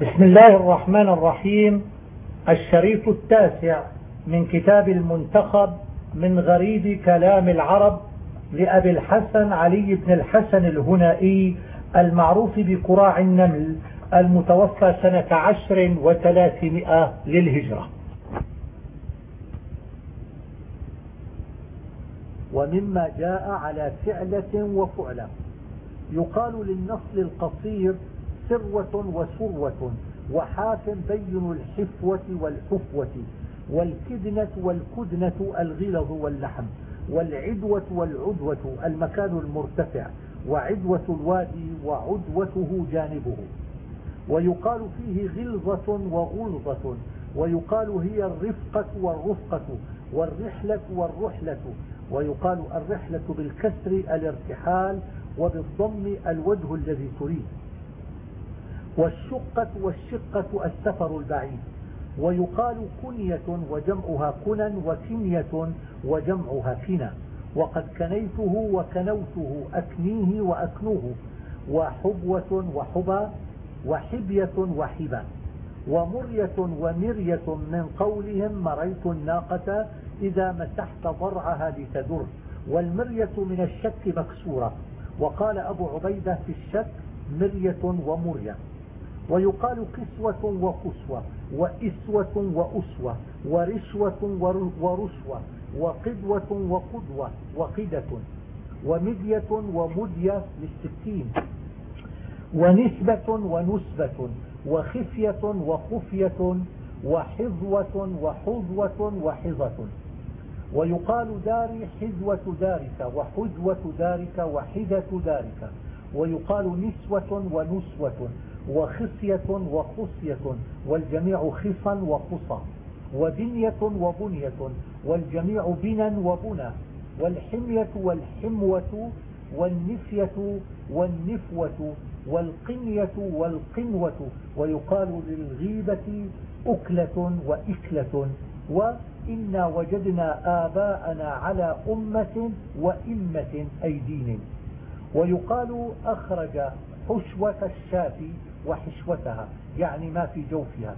بسم الله الرحمن الرحيم. الشريف التاسع من كتاب المنتخب من غريب كلام العرب لأبي الحسن علي بن الحسن الهنائي المعروف بكراع النمل المتوفى سنة عشر وثلاثمائة للهجرة. ومما جاء على فعلة وفعلة. يقال للنصل القصير سروة وسروة وحاف بين الحفوة والحفوة والكدنة والكدنة الغلظ واللحم والعدوة والعدوة المكان المرتفع وعدوة الوادي وعدوته جانبه. ويقال فيه غلظة وغلظة ويقال هي الرفقة والرفقة والرحلة والرحلة. ويقال الرحلة بالكسر الارتحال وبالضم الوجه الذي تريد. والشقة والشقة السفر البعيد. ويقال كنية وجمعها كنا وكنية وجمعها كنا وقد كنيته وكنوته أكنيه وأكنوه. وحبوة وحبا وحبية وحبا. ومرية ومرية من قولهم مريت الناقة إذا مسحت ضرعها لتدر. والمرية من الشك مكسورة. وقال أبو عبيدة في الشك مرية ومرية. ويقال كسوة وكسوة وإسوة وأسوة ورشوة ورشوة وقدوة وقدوة وقدة ومدية ومدية للسكين ونسبة ونسبة وخفية وخفية وحظوة وحظوة وحظة ويقال داري حذوة دارك وحذوة دارك وحدة دارك. ويقال نسوة ونسوة وخصية وخصية والجميع خصا وخصا وبنية وبنية والجميع بنا وبنا والحمية والحموة والنفية والنفوة والقنية والقنوة ويقال للغيبة أكلة وإكلة. وإنا وجدنا آباءنا على أمة وإمة أي دين. ويقال أخرج حشوة الشاة وحشوتها يعني ما في جوفها.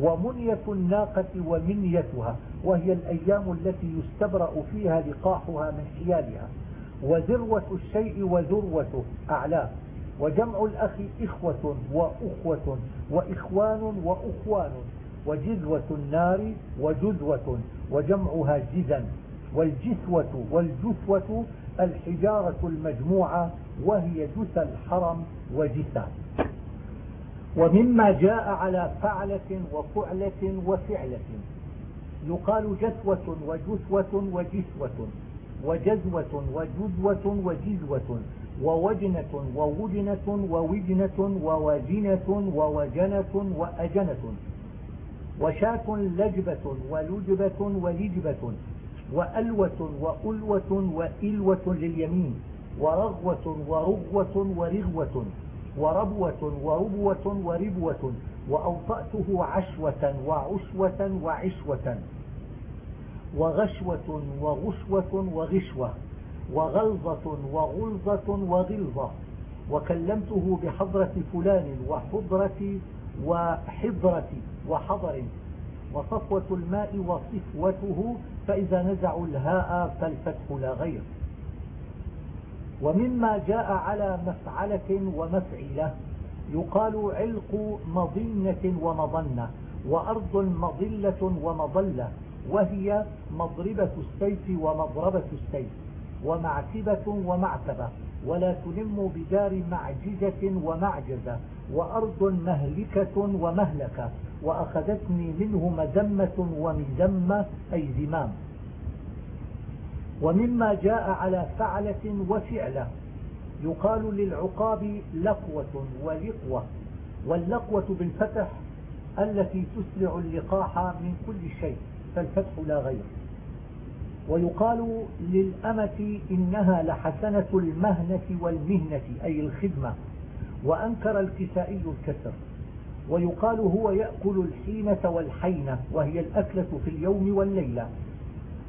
ومنية الناقة ومنيتها وهي الأيام التي يستبرأ فيها لقاحها من حيالها وذروة الشيء وذروته أعلاه وجمع الأخ إخوة وأخوة وإخوان وأخوان. وجذوة النار وجذوة وجمعها جذا. والجثوة والجثوة الحجارة المجموعة وهي جثى الحرم وجثى. ومما جاء على فعلة وفعلة وفعلة. يقال جثوة وجثوة وجثوة وجذوة وجذوة وجذوة ووجنة ووجنة ووجنة ووجنة ووجنة وأجنة. وشاة لجبة ولجبة ولجبة وألوة وألوة وإلوة لليمين ورغوة ورغوة ورغوة. وربوة وربوة وربوة وأوطأته عشوة وعشوة وعشوة وغشوة وغشوة وغشوة وغلظة وغلظة وغلظة وكلمته بحضرة فلان وحضرة وحضرة وحضر وصفوة الماء وصفوته فإذا نزعوا الهاء فالفتح لا غير. ومما جاء على مفعلة ومفعلة. يقال علق مظنة ومظنة وأرض مظلة ومظلة وهي مضربة السيف ومضربة السيف ومعتبة ومعتبة ولا تلم بدار معجزة ومعجزة وأرض مهلكة ومهلكة وأخذتني منه مذمة ومذمة أي زمام ومما جاء على فعلة وفعلة. يقال للعقاب لقوة ولقوة واللقوة بالفتح التي تسرع اللقاح من كل شيء فالفتح لا غير. ويقال للأمة إنها لحسنة المهنة والمهنة أي الخدمة وأنكر الكسائي الكسر. ويقال هو يأكل الحينة والحينة وهي الأكلة في اليوم والليلة.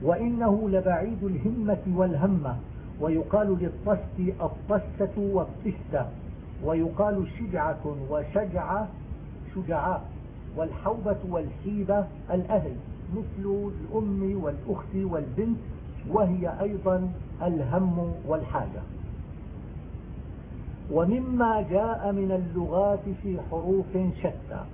وإنه لبعيد الهمة والهمة ويقال للطست الطسة والطسة ويقال شجعة وشجعة الشجعاء والحوبة والحيبة الأهل مثل الأم والأخت والبنت وهي أيضا الهم والحاجة. ومما جاء من اللغات في حروف شتى.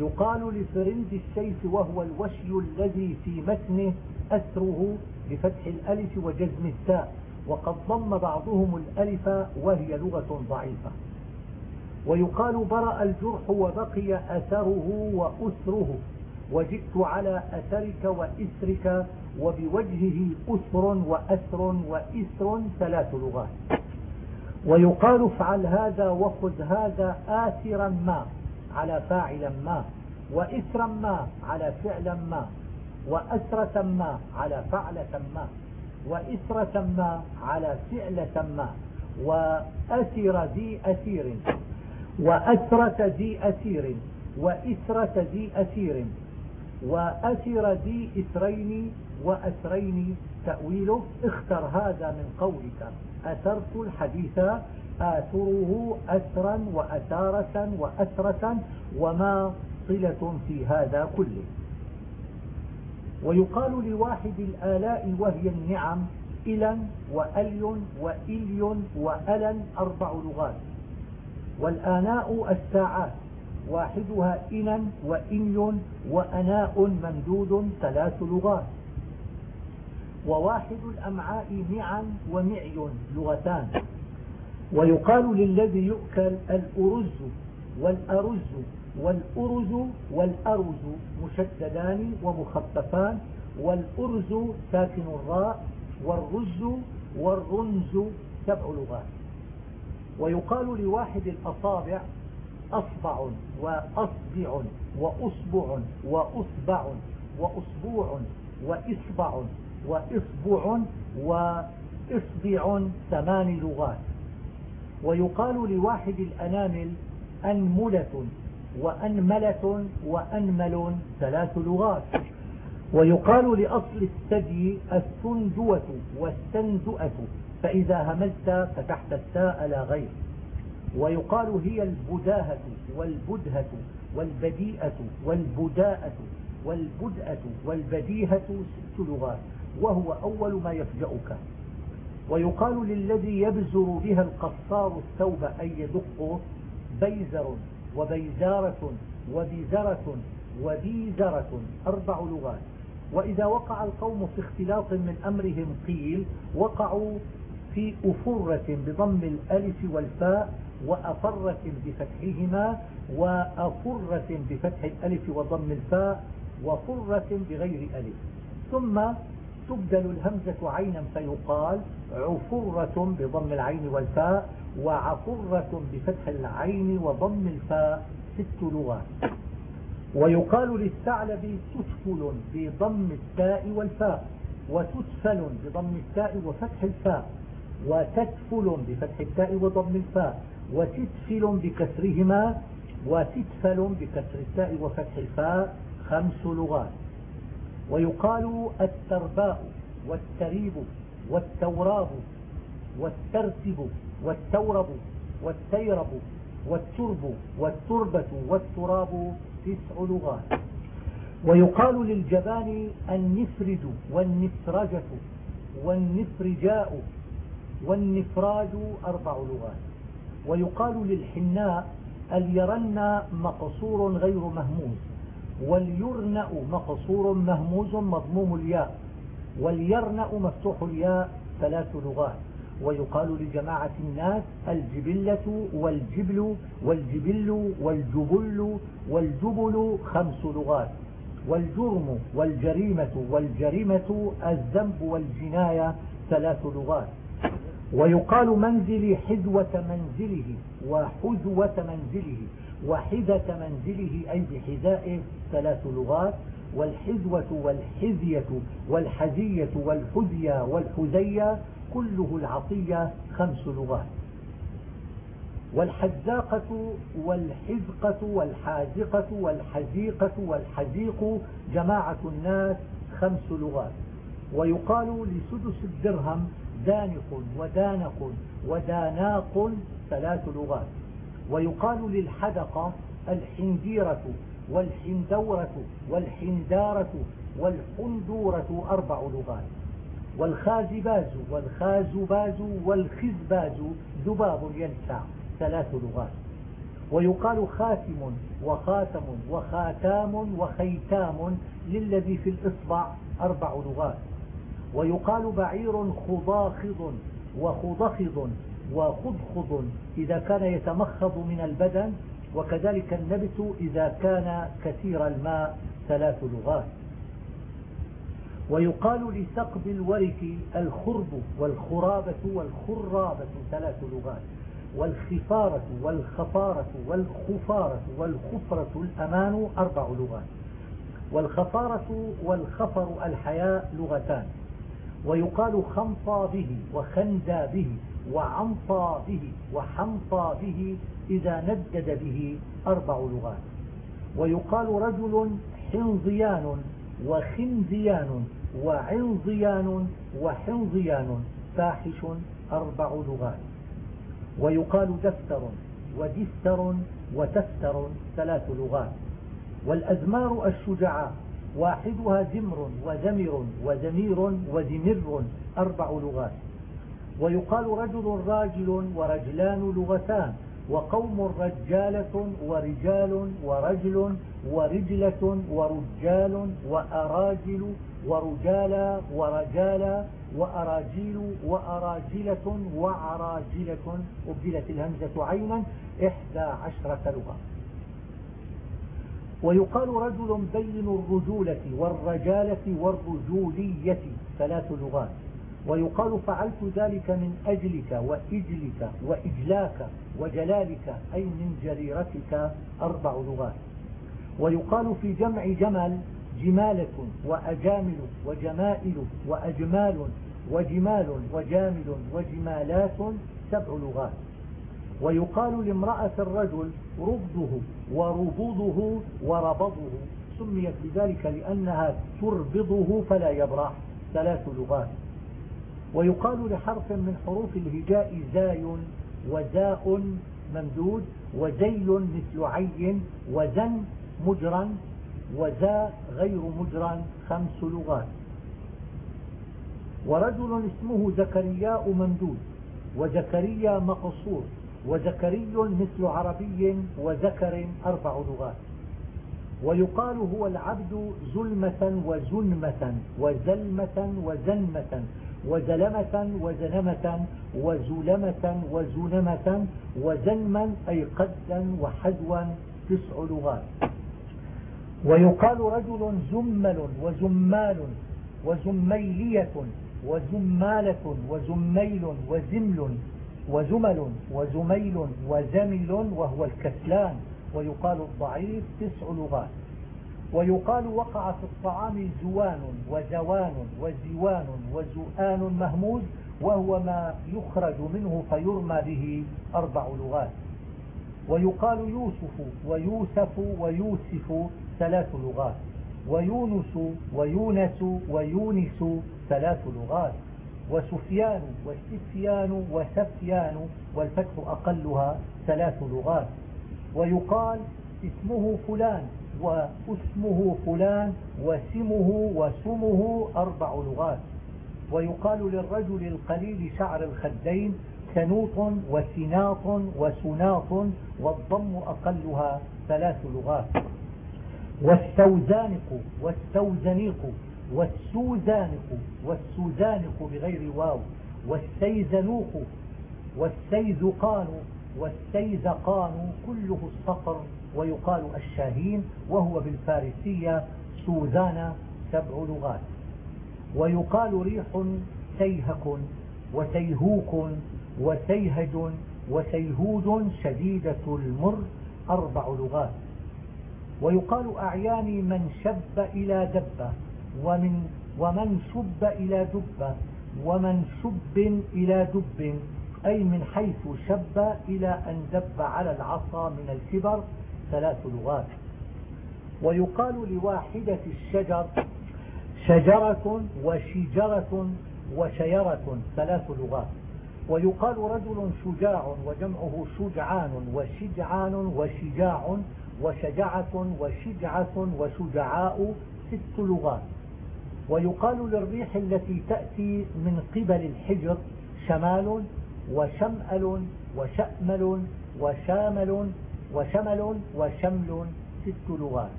يقال لفرند السيف وهو الوشي الذي في متنه أسره بفتح الألف وجزم التاء وقد ضم بعضهم الألف وهي لغة ضعيفة. ويقال برأ الجرح وبقي أثره وأسره وجئت على أثرك وإسرك وبوجهه أسر وأسر وإسر ثلاث لغات. ويقال افعل هذا وخذ هذا آثرا ما. على فاعلا ما وإسرا ما على فعلا ما وأسرة ما على فعلة ما وإسرة ما على فعلة ما وأسر ذي أسير وأسرة ذي أسير وإسرة ذي أسير وأسر ذي إسرين وأسرين تأويله. اختر هذا من قولك. أثرت الحديث آثره أسرا وأثارة وأسرة وما صلة في هذا كله. ويقال لواحد الآلاء وهي النعم إلا وألي وإلي وألا أربع لغات. والآناء الساعات واحدها إنا وإني وأناء ممدود ثلاث لغات. وواحد الأمعاء معا ومعي لغتان. ويقال للذي يؤكل الأرز والأرز والأرز والأرز مشددان ومخففان والأرز ساكن الراء والرز والرنز سبع لغات. ويقال لواحد الأصابع أصبع وأصبع وأصبع وأصبع وأصبوع وإصبع وإصبع وإصبع ثمان لغات. ويقال لواحد الأنامل أنملة وأنملة وأنمل ثلاث لغات. ويقال لأصل الثدي السندوة والسندؤة فإذا همزت فتحت التاء لا غير. ويقال هي البداهة والبدهة والبديئة والبداءة والبدأة والبديهة ست لغات وهو أول ما يفجأك. ويقال للذي يبزر بها القصار الثوب أي يدقه بيزر وبيزارة وبيزرة وبيزرة. أربع لغات. وإذا وقع القوم في اختلاط من أمرهم قيل وقعوا في أفرة بضم الألف والفاء وأفرة بفتحهما وأفرة بفتح الألف وضم الفاء وفرة بغير ألف. ثم تبدل الهمزة عينا فيقال عفرة بضم العين والفاء وعفرة بفتح العين وضم الفاء ست لغات. ويقال للثعلب تتفل بضم التاء والفاء وتتفل بضم التاء وفتح الفاء وتتفل بفتح التاء وضم الفاء وتتفل بكسرهما وتتفل بكسر التاء وفتح الفاء خمس لغات. ويقال الترباء والتريب والتوراب والترتب والتورب والتيرب والترب والتربة والتراب تسع لغات. ويقال للجبان النفرج والنفرجة والنفرجاء والنفراج أربع لغات. ويقال للحناء اليرن مقصور غير مهموز واليرنأ مقصور مهموز مضموم الياء. واليرنأ مفتوح الياء ثلاث لغات. ويقال لجماعة الناس الجبلة والجبل والجبل والجبل والجبل خمس لغات. والجرم والجريمة والجريمة الذنب والجناية ثلاث لغات. ويقال منزلي حذوة منزله وحذوة منزله. وحدة منزله أي بحذائه ثلاث لغات والحذوة والحذية والحزية والحذية والحذية كله العطية خمس لغات. والحزاقة والحزقة والحازقة والحزيقة والحزيق جماعة الناس خمس لغات. ويقال لسدس الدرهم دانق ودانق وداناق ثلاث لغات. ويقال للحدقة الحنديرة والحندورة والحندارة والحندورة أربع لغات. والخازباز والخازباز والخزباز ذباب ينسع ثلاث لغات. ويقال خاتم وخاتم وخاتام وخيتام للذي في الإصبع أربع لغات. ويقال بعير خضاخض وخضخض وخضخض إذا كان يتمخض من البدن وكذلك النبت إذا كان كثير الماء ثلاث لغات. ويقال لثقب الورك الخرب والخرابة والخرابة ثلاث لغات. والخفارة والخفارة والخفارة والخفرة الأمان أربع لغات. والخفارة والخفر الحياء لغتان. ويقال خمطى به وخندى به. وعنطى به وحمطى به إذا ندد به أربع لغات. ويقال رجل حنظيان وخنزيان وعنظيان وحنظيان فاحش أربع لغات. ويقال دفتر ودستر وتفتر ثلاث لغات. والأزمار الشجعاء واحدها زمر وزمر وزمير وزمر أربع لغات. ويقال رجل راجل ورجلان لغتان وقوم رجالة ورجال ورجل ورجلة ورجال وأراجل ورجالا ورجالا وأراجيل وأراجلة وعراجلة أبدلت الهمزة عينا إحدى عشرة لغة. ويقال رجل بين الرجولة والرجالة والرجولية ثلاث لغات. ويقال فعلت ذلك من أجلك وإجلك وإجلاك وجلالك أي من جريرتك أربع لغات. ويقال في جمع جمل جمالة وأجامل وجمائل وأجمال وجمال وجامل وجمالات سبع لغات. ويقال لامرأة الرجل ربضه وربضه وربضه سميت بذلك لأنها تربضه فلا يبرح. ثلاث لغات. ويقال لحرف من حروف الهجاء زاي وزاء ممدود وزيل مثل عين وزن مجرا وذا غير مجرى خمس لغات. ورجل اسمه زكرياء ممدود وزكريا مقصور وزكري مثل عربي وذكر أربع لغات. ويقال هو العبد زلمة وزنمة وزلمة وزنمة. وزلمة وزنمة وزلمة وزنمة وزنما أي قدا وحدوا تسع لغات. ويقال رجل زمل وزمال وزميلية وزمالة وزميل وزمل وزمل وزميل وزمل وهو الكسلان. ويقال الضعيف تسع لغات. ويقال وقع في الطعام زوان وزوان وزوان وزؤان مهموز وهو ما يخرج منه فيرمى به أربع لغات. ويقال يوسف ويوسف ويوسف ثلاث لغات. ويونس ويونس ويونس ثلاث لغات. وسفيان وسفيان وسفيان والفتح أقلها ثلاث لغات. ويقال اسمه فلان واسمه فلان وسمه وسمه أربع لغات. ويقال للرجل القليل شعر الخدين سنوط وسناط وسناط والضم أقلها ثلاث لغات. والسوزانق والسوزنيق والسوزانق والسوزانق بغير واو والسيزنوق والسيزقان والسيزقان كله الصقر ويقال الشاهين وهو بالفارسية سوزان سبع لغات. ويقال ريح سيهك وسيهوك وسيهج وسيهود شديدة المر أربع لغات. ويقال أعياني من شب إلى دبة ومن, ومن شب إلى دبة ومن شب إلى دب. أي من حيث شب إلى أن دب على العصا من الكبر ثلاث لغات. ويقال لواحدة الشجر شجرة وشجرة وشيرة ثلاث لغات. ويقال رجل شجاع وجمعه شجعان وشجعان وشجاع وشجعة وشجعة وشجعاء ست لغات. ويقال للريح التي تأتي من قبل الحجر شمال وشمأل وشأمل وشامل وشمل وشمل ست لغات.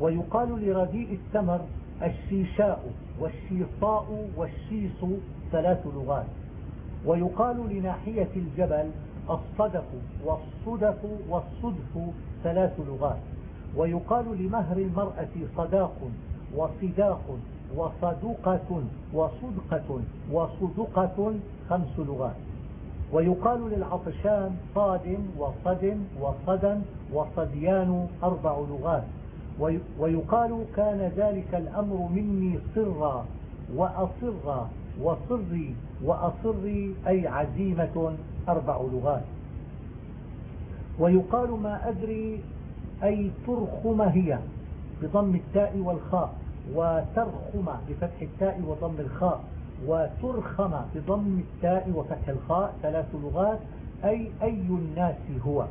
ويقال لرديء التمر الشيشاء والشيصاء والشيص ثلاث لغات. ويقال لناحية الجبل الصدف والصدف والصدف ثلاث لغات. ويقال لمهر المرأة صداق وصداق وصدقة وصدقة وصدقة خمس لغات. ويقال للعطشان صاد وصد وصدا وصديان أربع لغات. ويقال كان ذلك الأمر مني صرا وأصرا وصري وأصري أي عزيمة أربع لغات. ويقال ما أدري أي ترخم هي بضم التاء والخاء وترخم بفتح التاء وضم الخاء. وترخم بضم التاء وفتح الخاء ثلاث لغات. أي أي الناس هو؟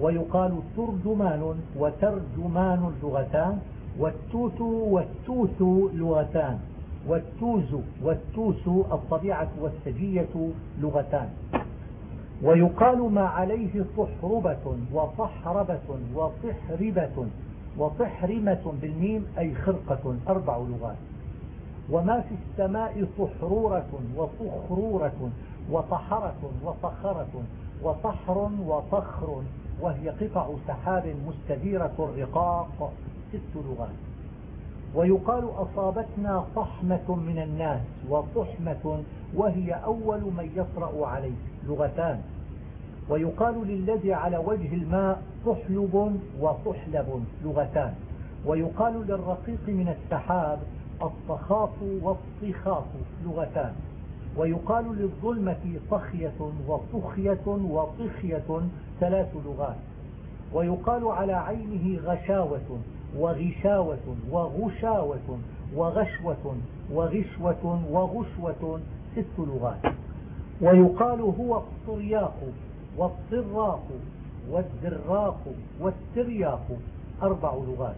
ويقال ترجمان وترجمان لغتان والتوت والتوث لغتان والتوز والتوس الطبيعة والسجية لغتان. ويقال ما عليه صحربة وصحربة وصحربة وصحرمة بالميم أي خرقة أربع لغات. وما في السماء صحرورة وصخرورة وطحرة وصخرة وصحر وصخر وهي قطع سحاب مستديرة الرقاق ست لغات. ويقال أصابتنا صحمة من الناس وصحمة وهي أول من يطرأ عليه لغتان. ويقال للذي على وجه الماء صحلب وصحلب لغتان. ويقال للرقيق من السحاب الصخاط والصخاط لغتان. ويقال للظلمة صخية وصخية وطخية ثلاث لغات. ويقال على عينه غشاوة وغشاوة وغشاوة وغشوة وغشوة وغشوة ست لغات. ويقال هو الصرياق والصراق والدراق والترياق أربع لغات.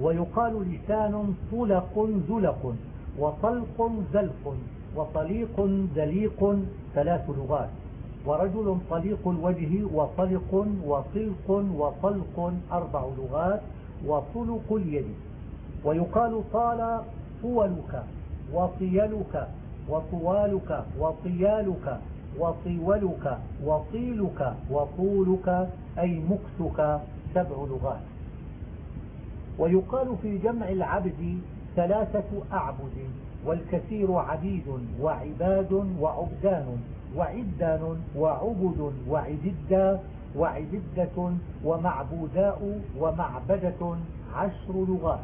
ويقال لسان طلق زلق وطلق زلق وطليق دليق ثلاث لغات. ورجل طليق الوجه وطلق وطلق وطلق أربع لغات وطلق اليد. ويقال طال طولك وطيلك وطوالك وطيالك وطولك وطيلك وطولك أي مكثك سبع لغات. ويقال في جمع العبد ثلاثة أعبد والكثير عبيد وعباد وعبدان وعدان وعبد وعددا وعبدة ومعبوداء ومعبدة عشر لغات.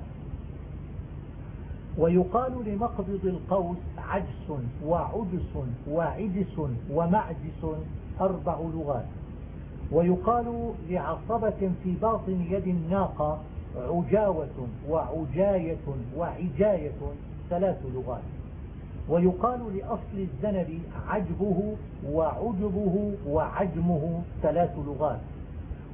ويقال لمقبض القوس عجس وعدس وعدس ومعجس أربع لغات. ويقال لعصبة في باطن يد الناقة عجاوة وعجاية وعجاية ثلاث لغات. ويقال لأصل الذنب عجبه وعجبه وعجمه ثلاث لغات.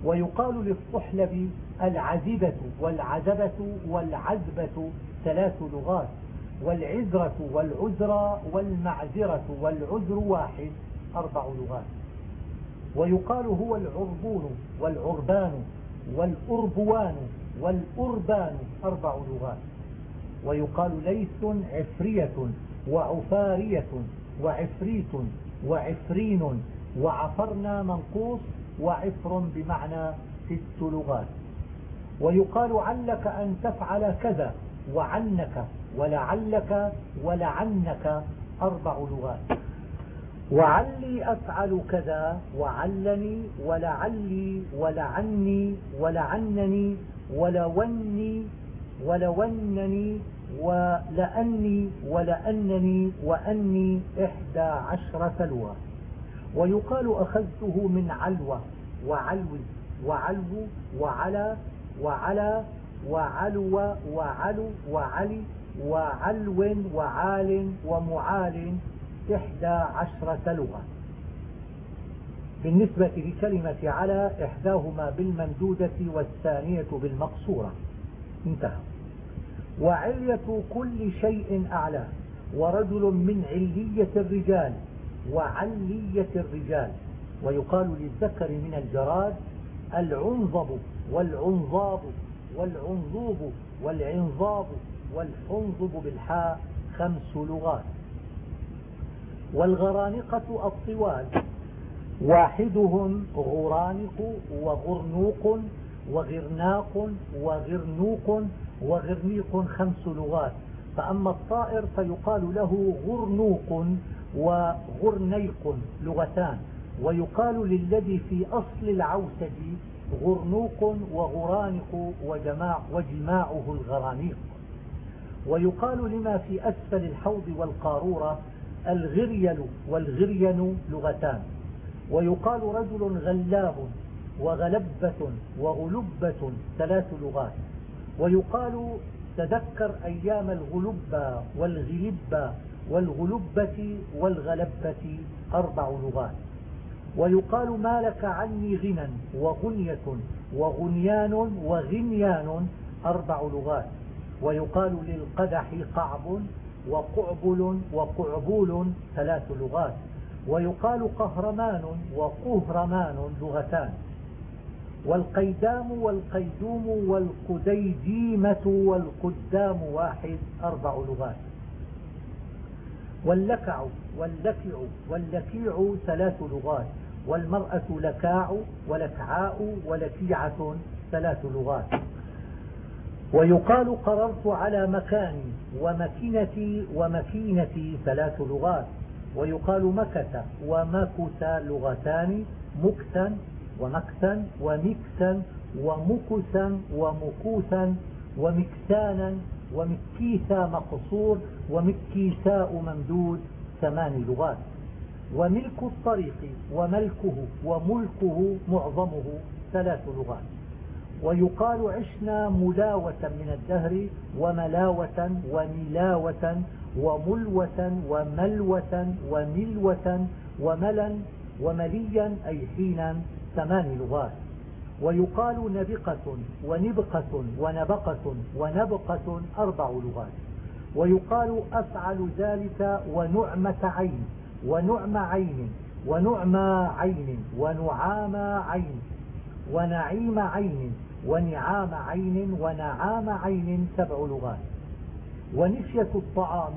ويقال للصحلب العذبة والعذبة والعذبة ثلاث لغات. والعذرة والعذرة والمعذرة والعذر واحد أربع لغات. ويقال هو العربون والعربان والأربوان والأربان أربع لغات. ويقال ليث عفرية وعفارية وعفريت وعفرين وعفرنا منقوص وعفر بمعنى ست لغات. ويقال علك أن تفعل كذا وعنك ولعلك ولعنك أربع لغات. وعلي أفعل كذا وعلني ولعلي ولعني ولعنني ولوني ولونني ولأني ولأنني وأني إحدى عشرة لغة ويقال أخذته من علوة وعلو وعلو وعلى وعلى وعلو وعلو وعلي وعلو وعال ومعال إحدى عشرة لغة بالنسبة لكلمة على إحداهما بالممدودة والثانية بالمقصورة. انتهى. وعلية كل شيء أعلى ورجل من علية الرجال وعلية الرجال. ويقال للذكر من الجراد العنظب والعنظاب والعنظوب والعنظاب والحنظب بالحاء خمس لغات. والغرانقة الطوال واحدهم غرانق وغرنوق وغرناق وغرنوق وغرنيق خمس لغات. فأما الطائر فيقال له غرنوق وغرنيق لغتان ويقال للذي في أصل العوسج غرنوق وغرانق وجماع وجماعه الغرانيق. ويقال لما في أسفل الحوض والقارورة الغريل والغرين لغتان. ويقال رجل غلاب وغلبة وغلبة ثلاث لغات. ويقال تذكر أيام الغلبة والغلبة والغلبة والغلبة أربع لغات. ويقال ما لك عني غنى وغنية وغنيان وغنيان أربع لغات. ويقال للقدح قعب وقعبل وقعبول ثلاث لغات. ويقال قهرمان وقهرمان لغتان. والقيدام والقيدوم والقديديمة والقدام واحد أربع لغات. واللكع واللكع واللكيع ثلاث لغات. والمرأة لكاع ولكعاء ولكيعة ثلاث لغات. ويقال قررت على مكاني ومكينتي ومكينتي ثلاث لغات. ويقال مكث ومكث لغتان مكثا ومكثا ومكثا ومكثا ومكوثا ومكثانا ومكيثا مقصور ومكيساء ممدود ثمان لغات. وملك الطريق وملكه وملكه معظمه ثلاث لغات. ويقال عشنا ملاوة من الدهر وملاوة وملاوة وملوة وملوة وملوة وملا ومليا أي حينا ثمان لغات. ويقال نبقة ونبقة ونبقة ونبقة أربع لغات. ويقال أفعل ذلك ونعمة عين ونعم عين ونعم عين ونعام عين ونعيم عين. ونعام عين ونعام عين سبع لغات. ونفية الطعام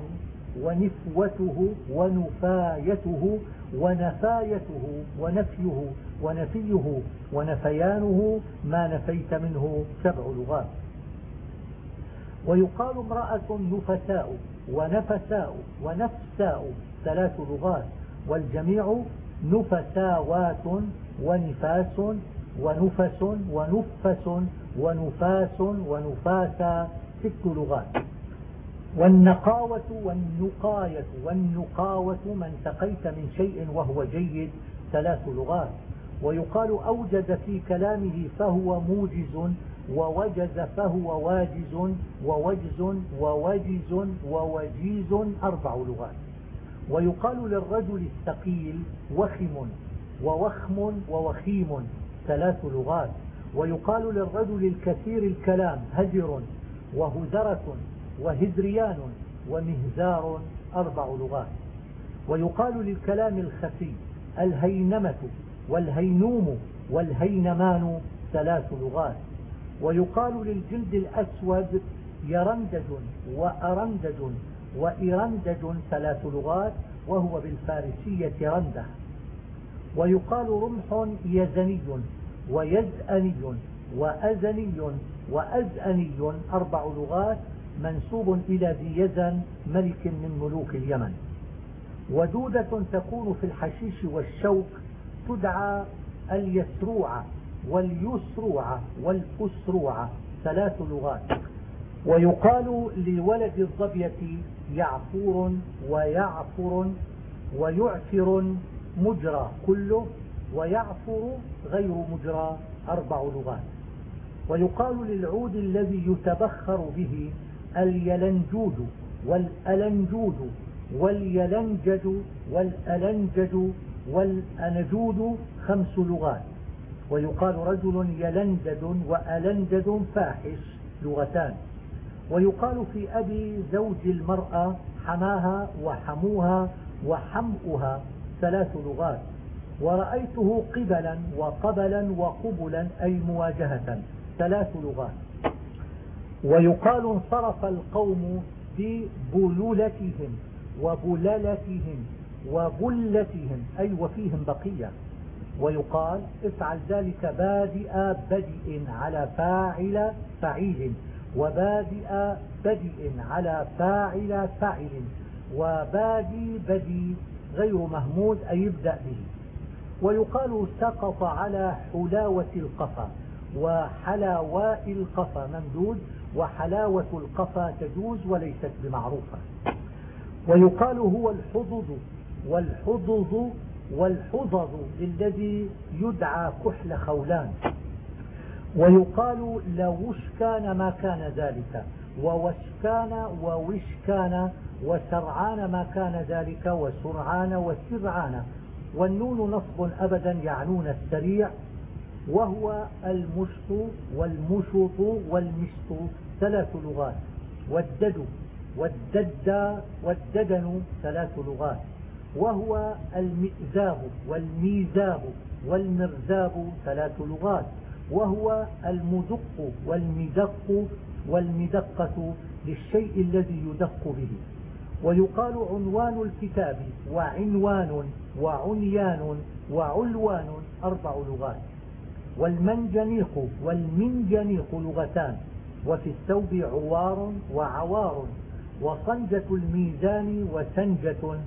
ونفوته ونفايته ونفايته ونفيه ونفيه ونفيانه ما نفيت منه سبع لغات. ويقال امرأة نفساء ونفساء ونفساء ثلاث لغات والجميع نفساوات ونفاس ونفس ونفس ونفاس ونفاسا ست لغات والنقاوة والنقاية والنقاوة من سقيت من شيء وهو جيد ثلاث لغات. ويقال أوجز في كلامه فهو موجز ووجز فهو واجز ووجز ووجز ووجيز أربع لغات. ويقال للرجل الثقيل وخم ووخم ووخيم. ثلاث لغات ويقال للرجل الكثير الكلام هجر وهزرة وهزريان ومهزار أربع لغات. ويقال للكلام الخفي الهينمة والهينوم والهينمان ثلاث لغات. ويقال للجلد الأسود يرندج وأرندج وإرندج ثلاث لغات وهو بالفارسية رنده ويقال رمح يزني ويزأني وأزني وأزأني أربع لغات منسوب إلى ذي يزن ملك من ملوك اليمن. ودودة تكون في الحشيش والشوك تدعى اليسروعة واليسروعة والأسروعة ثلاث لغات. ويقال لولد الظبية يعفور ويعفر ويعفر مجرى كله ويعفر غير مجرى أربع لغات. ويقال للعود الذي يتبخر به اليلنجود والألنجود واليلنجد والألنجد والأنجود خمس لغات. ويقال رجل يلندد وألندد فاحش لغتان. ويقال في أبي زوج المرأة حماها وحموها وحمؤها ثلاث لغات. ورأيته قبلا وقبلا وقبلا أي مواجهة. ثلاث لغات. ويقال انصرف القوم ببلولتهم وبللتهم وبلتهم أي وفيهم بقية. ويقال افعل ذلك بادئ بدء على فاعل فعيل وبادئ بدء على فاعل فاعل وبادي بدي غير مهمود أي يبدأ به. ويقال سقط على حلاوة القفا وحلاواء القفا ممدود وحلاوة القفا تجوز وليست بمعروفة. ويقال هو الحظظ والحظظ والحظظ للذي يدعى كحل خولان. ويقال لوشكان ما كان ذلك ووشكان ووشكان وسرعان ما كان ذلك وسرعان وسرعان والنون نصب أبدا يعنون السريع وهو المشط والمشط والمشط ثلاث لغات والدد والدد والددن ثلاث لغات وهو المئزاب والميزاب والمرزاب ثلاث لغات وهو المدق والمدق والمدقة للشيء الذي يدق به ويقال عنوان الكتاب وعنوان وعنيان وعلوان أربع لغات. والمنجنيق والمنجنيق لغتان وفي الثوب عوار وعوار وصنجة الميزان وسنجة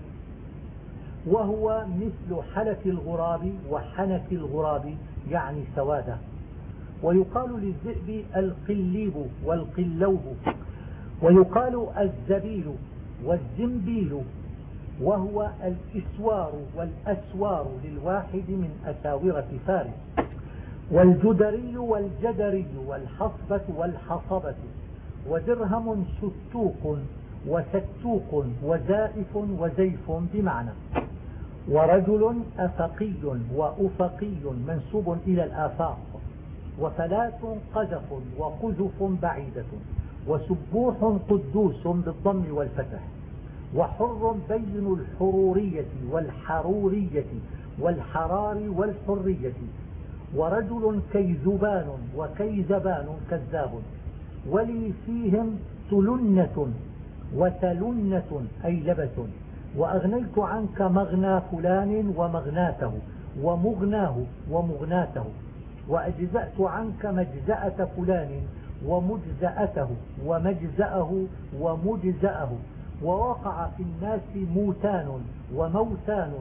وهو مثل حلك الغراب وحنك الغراب يعني سوادة. ويقال للذئب القليب والقلوب ويقال الزبيل والزنبيل وهو الإسوار والأسوار للواحد من أساورة فارس والجدري والجدري والحصبة والحصبة ودرهم ستوق وستوق وزائف وزيف بمعنى ورجل أفقي وأفقي منسوب إلى الآفاق وفلاة قذف وقذف بعيدة وسبوح قدوس بالضم والفتح. وحر بين الحرورية والحرورية والحرار والحرية ورجل كيزبان وكيزبان كذاب ولي فيهم تلنة وتلنة أي لبس وأغنيت عنك مغنى فلان ومغناته ومغناه ومغناته وأجزأت عنك مجزأة فلان ومجزأته ومجزأه ومجزأه. ووقع في الناس موتان وموتان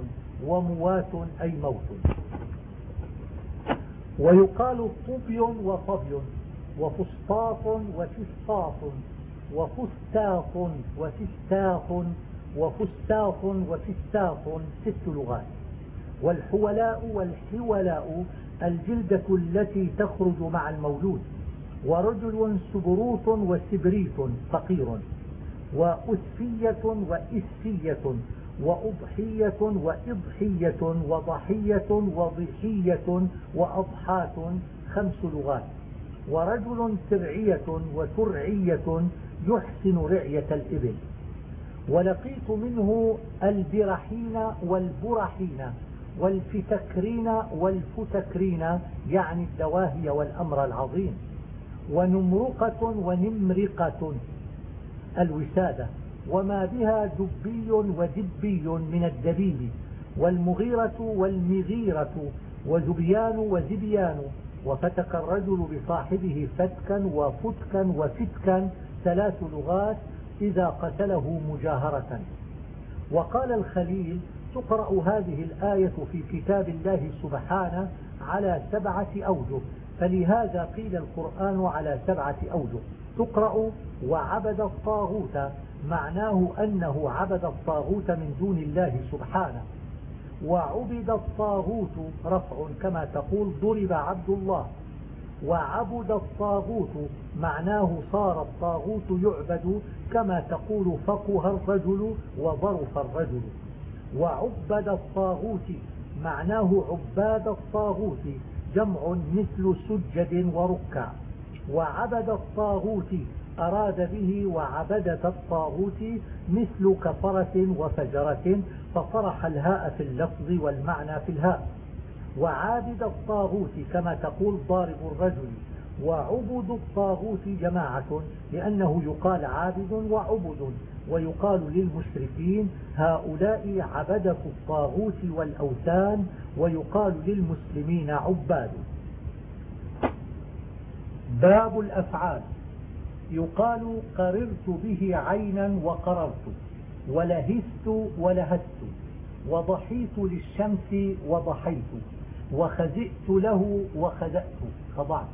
وموات أي موت. ويقال طبي وطبي وفسطاط وفسطاط وفستاق وفستاق وفستاق وفستاق ست لغات والحولاء والحولاء الجلدة التي تخرج مع المولود. ورجل سبروت وسبريت فقير. وأسفية وإسفية وأضحية وإضحية وضحية وضحية وأضحاة خمس لغات. ورجل ترعية وترعية يحسن رعية الإبل. ولقيت منه البرحين والبرحين والفتكرين والفتكرين يعني الدواهي والأمر العظيم. ونمرقة ونمرقة الوسادة وما بها دبي ودبي من الدبيب والمغيرة والمغيرة وزبيان وزبيان. وفتك الرجل بصاحبه فتكا وفتكا وفتكا ثلاث لغات إذا قتله مجاهرة. وقال الخليل تقرأ هذه الآية في كتاب الله سبحانه على سبعة أوجه فلهذا قيل القرآن على سبعة أوجه. تقرأ وعبد الطاغوت. معناه أنه عبد الطاغوت من دون الله سبحانه. وعبد الطاغوت رفع كما تقول ضرب عبد الله. وعبد الطاغوت معناه صار الطاغوت يعبد كما تقول فقه الرجل وظرف الرجل. وعبد الطاغوت معناه عباد الطاغوت جمع مثل سجد وركع. وعبد الطاغوت أراد به وعبدة الطاغوت مثل كفرة وفجرة فطرح الهاء في اللفظ والمعنى في الهاء. وعابد الطاغوت كما تقول ضارب الرجل. وعبد الطاغوت جماعة لأنه يقال عابد وعبد ويقال للمشركين هؤلاء عبدة الطاغوت والأوثان ويقال للمسلمين عباد. باب الأفعال. يقال قررت به عينا وقررت ولهست ولهست وضحيت للشمس وضحيت وخزئت له وخزأت خضعت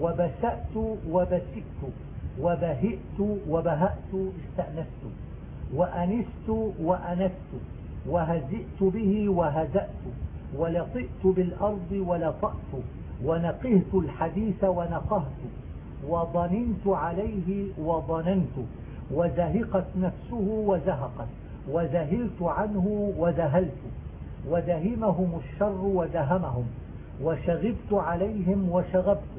وبسأت وبسئت وبهئت وبهأت استأنست وأنست وأنست وهزئت به وهزأت ولطئت بالأرض ولطأت ونقهت الحديث ونقهت وضننت عليه وضننت وزهقت نفسه وزهقت وذهلت عنه وذهلت ودهمهم الشر ودهمهم وشغبت عليهم وشغبت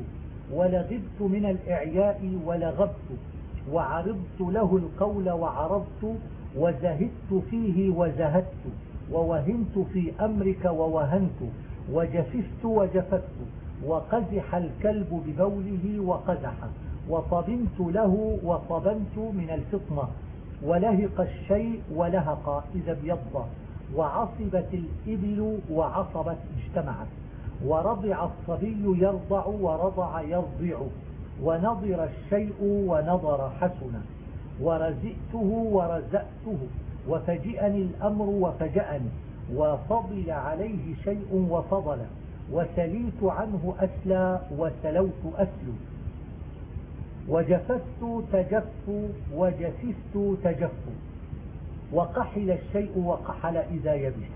ولغبت من الإعياء ولغبت وعرضت له القول وعرضت وزهدت فيه وزهدت ووهنت في أمرك ووهنت وجففت وجففت وقزح الكلب ببوله وقزح. وطبنت له وطبنت من الفطنة. ولهق الشيء ولهق إذا ابيض. وعصبت الإبل وعصبت اجتمعت. ورضع الصبي يرضع ورضع يرضع. ونظر الشيء ونظر حسنا ورزئته ورزأته. وفجئني الأمر وفجأني. وفضل عليه شيء وفضل. وسليت عنه أسلى وسلوت أسلو. وجففت تجف وجففت تجف. وقحل الشيء وقحل إذا يبس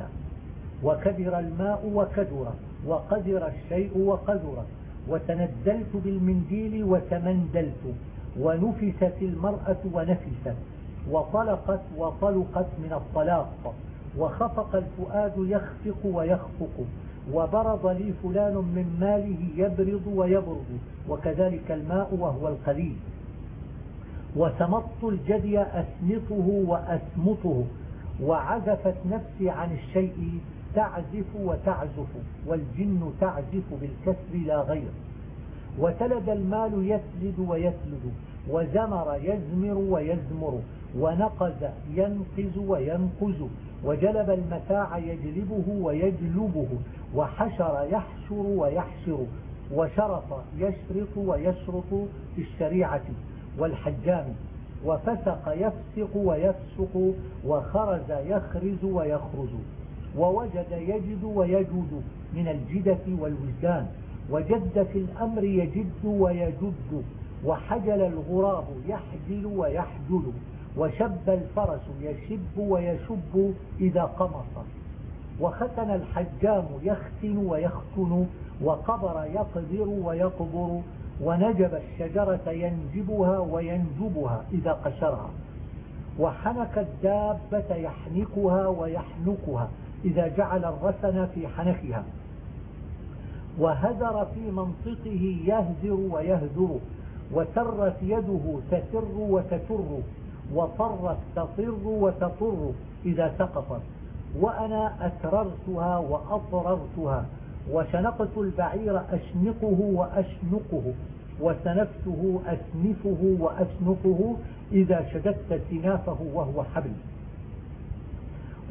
وكدر الماء وكدر. وقدر الشيء وقدر وتندلت بالمنديل وتمندلت. ونفست المرأة ونفست وطلقت وطلقت من الطلاق. وخفق الفؤاد يخفق ويخفق. وبرض لي فلان من ماله يبرض ويبرض وكذلك الماء وهو القليل. وسمطت الجدي أسمطه وأسمطه وعزفت نفسي عن الشيء تعزف وتعزف والجن تعزف بالكسر لا غير. وتلد المال يسلد ويسلد وزمر يزمر ويزمر ونقز ينقز وينقز وجلب المتاع يجلبه ويجلبه وحشر يحشر ويحشر وشرط يشرط ويشرط في الشريعة. والحجام وفسق يفسق ويفسق وخرز يخرز ويخرز ووجد يجد ويجود من الجدة والوجدان وجد في الأمر يجد ويجد وحجل الغراب يحجل ويحجل. وشب الفرس يشب ويشب إذا قمص وختن الحجام يختن ويختن وقبر يقدر ويقبر ونجب الشجرة ينجبها وينجبها إذا قشرها. وحنك الدابة يحنكها ويحنكها إذا جعل الرسن في حنكها. وهذر في منطقه يهذر ويهذر وسرت يده تسر وتسر. وطرت تطر وتطر إذا سقطت وأنا أسررتها وأطررتها وشنقت البعير أشنقه وأشنقه وسنفته أسنفه وأسنفه إذا شددت سنافه وهو حبل.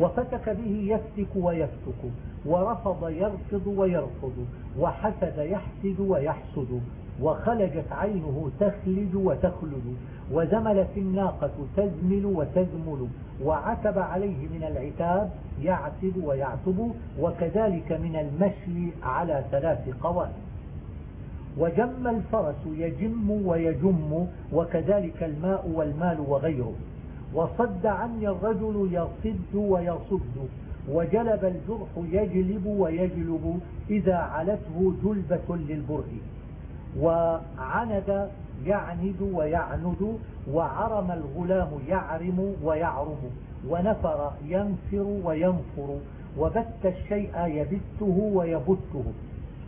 وفتك به يفتك ويفتك ورفض يرفض ويرفض وحسد يحسد ويحسد وخلجت عينه تخلج وتخلد وزملت الناقة تزمل وتزمل وعتب عليه من العتاب يعتب ويعتب وكذلك من المشي على ثلاث قوائم. وجم الفرس يجم ويجم وكذلك الماء والمال وغيره. وصد عني الرجل يصد ويصد وجلب الجرح يجلب ويجلب إذا علته جلبة للبرء. وعند يعند ويعند وعرم الغلام يعرم ويعرم ونفر ينفر وينفر وبت الشيء يبته ويبته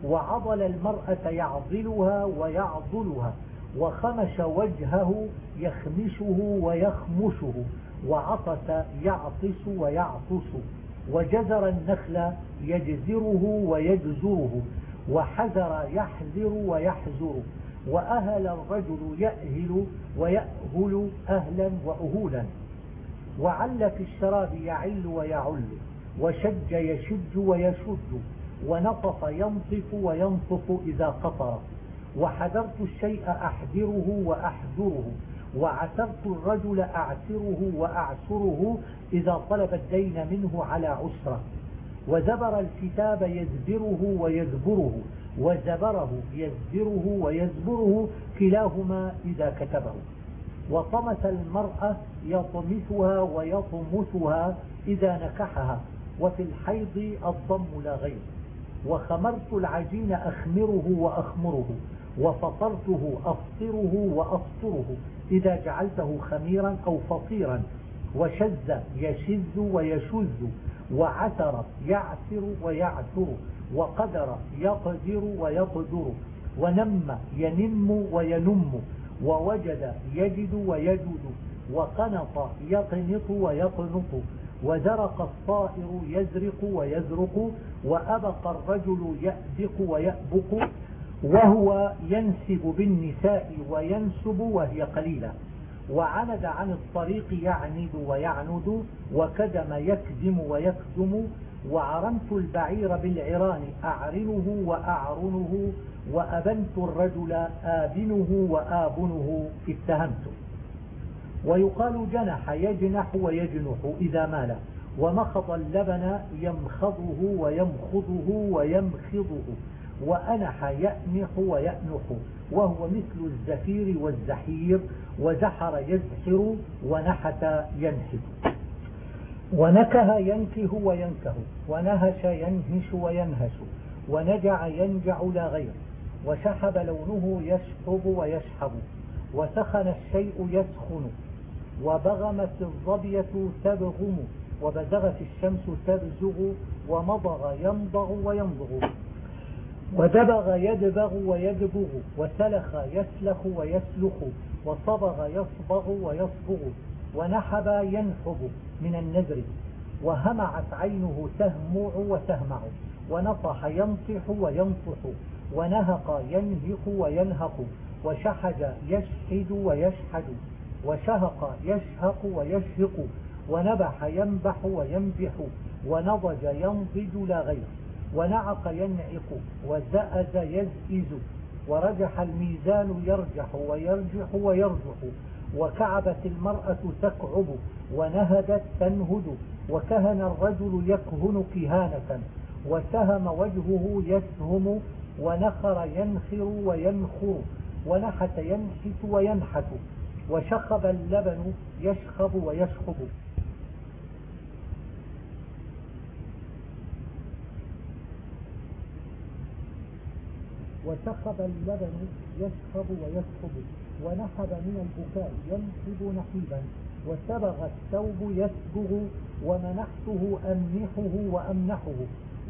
وعضل المرأة يعضلها ويعضلها وخمش وجهه يخمشه ويخمشه وعطس يعطس ويعطس وجزر النخل يجزره ويجزره وحذر يحذر ويحزر وأهل الرجل يأهل ويأهل أهلا وأهولا. وعل في الشراب يعل ويعل وشج يشج ويشج ونطف ينطف وينطف إذا قطر. وحذرت الشيء أحذره وأحذره وعثرت الرجل أعسره وأعسره إذا طلب الدين منه على عسره. وزبر الكتاب يزبره ويزبره وزبره يزبره ويزبره كلاهما إذا كتبه. وطمس المرأة يطمسها ويطمسها إذا نكحها وفي الحيض الضم لا غير. وخمرت العجين أخمره وأخمره وفطرته أفطره وأفطره إذا جعلته خميرا أو فطيرا وشز يشز ويشز. وعثر يعثر ويعثر وقدر يقدر ويقدر ونم ينم وينم ووجد يجد ويجد وقنط يقنط ويقنط وزرق الطائر يزرق ويزرق وأبق الرجل يأبق ويأبق وهو ينسب بالنساء وينسب وهي قليلة. وعند عن الطريق يعند ويعند وكدم يكدم ويكدم وعرنت البعير بالعران أعرنه وأعرنه وأبنت الرجل آبنه وآبنه اتهمته ويقال جنح يجنح ويجنح إذا مال ومخض اللبن يمخضه ويمخضه ويمخضه وأنح يأنح ويأنح وهو مثل الزفير والزحير وزحر يزحر ونحت ينحت. ونكه ينكه وينكه ونهش ينهش وينهش ونجع ينجع لا غير وشحب لونه يشحب ويشحب وسخن الشيء يسخن وبغمت الظبية تبغم وبزغت الشمس تبزغ ومضغ يمضغ ويمضغ. ودبغ يدبغ ويدبغ وسلخ يسلخ ويسلخ وصبغ يصبغ ويصبغ ونحب ينحب من النذر وهمعت عينه تهمع وتهمع ونطح ينطح وينطح ونهق ينهق وينهق وشحج يشحد ويشحد وشهق يشهق ويشهق ونبح ينبح وينبح ونضج ينضج لا غير. ونعق ينعق وزأز يزئز ورجح الميزان يرجح ويرجح ويرجح وكعبت المرأة تكعب ونهدت تنهد وكهن الرجل يكهن كهانة وسهم وجهه يسهم ونخر ينخر وينخر ونحت ينحت وينحت وشخب اللبن يشخب ويشخب وشخب اللبن يشخب ويشخب ونحب من البكاء ينحب نحيبا وسبغ الثوب يسبغ ومنحته أمنحه وأمنحه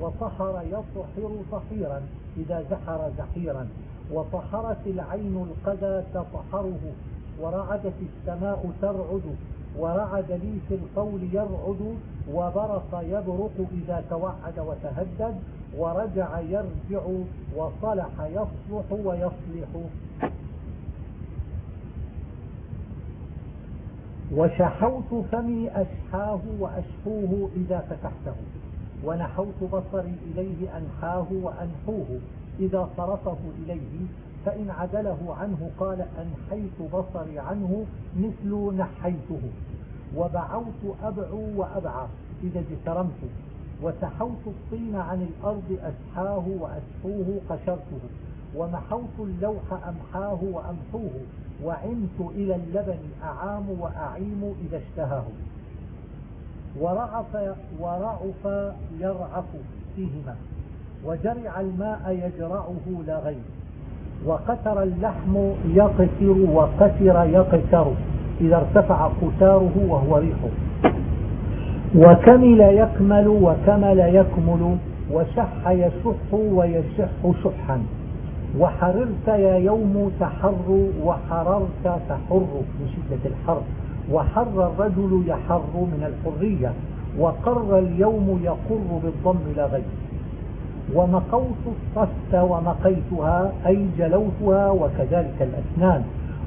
وصحر يصحر صحيرا إذا زحر زحيرا وطحرت العين القدى تطحره ورعدت السماء ترعد ورعد لي في القول يرعد وبرق يبرق إذا توعد وتهدد ورجع يرجع وصلح يصلح ويصلح. وشحوت فمي أشحاه وأشحوه إذا فتحته. ونحوت بصري إليه أنحاه وأنحوه. إذا صرفه إليه فإن عدله عنه قال أنحيت بصري عنه مثل نحيته. وبعوت أبعو وأبعى إذا اجترمت وسحوت الطين عن الأرض أسحاه وأسحوه قشرته ومحوت اللوح أمحاه وأمحوه وعمت إلى اللبن أعام وأعيم إذا اشتهاه. ورعف, ورعف يرعف فيهما وجرع الماء يجرعه لا غير. وقتر اللحم يقتر وقتر يقتر إذا ارتفع قتاره وهو ريحه. وكمل يكمل وكمل يكمل وشح يشح ويشح شحا وحررت يا يوم تحر وحررت تحر من شدة الحر وحر الرجل يحر من الحرية وقر اليوم يقر بالضم لا غير ومقوت الصفت ومقيتها أي جلوتها وكذلك الأسنان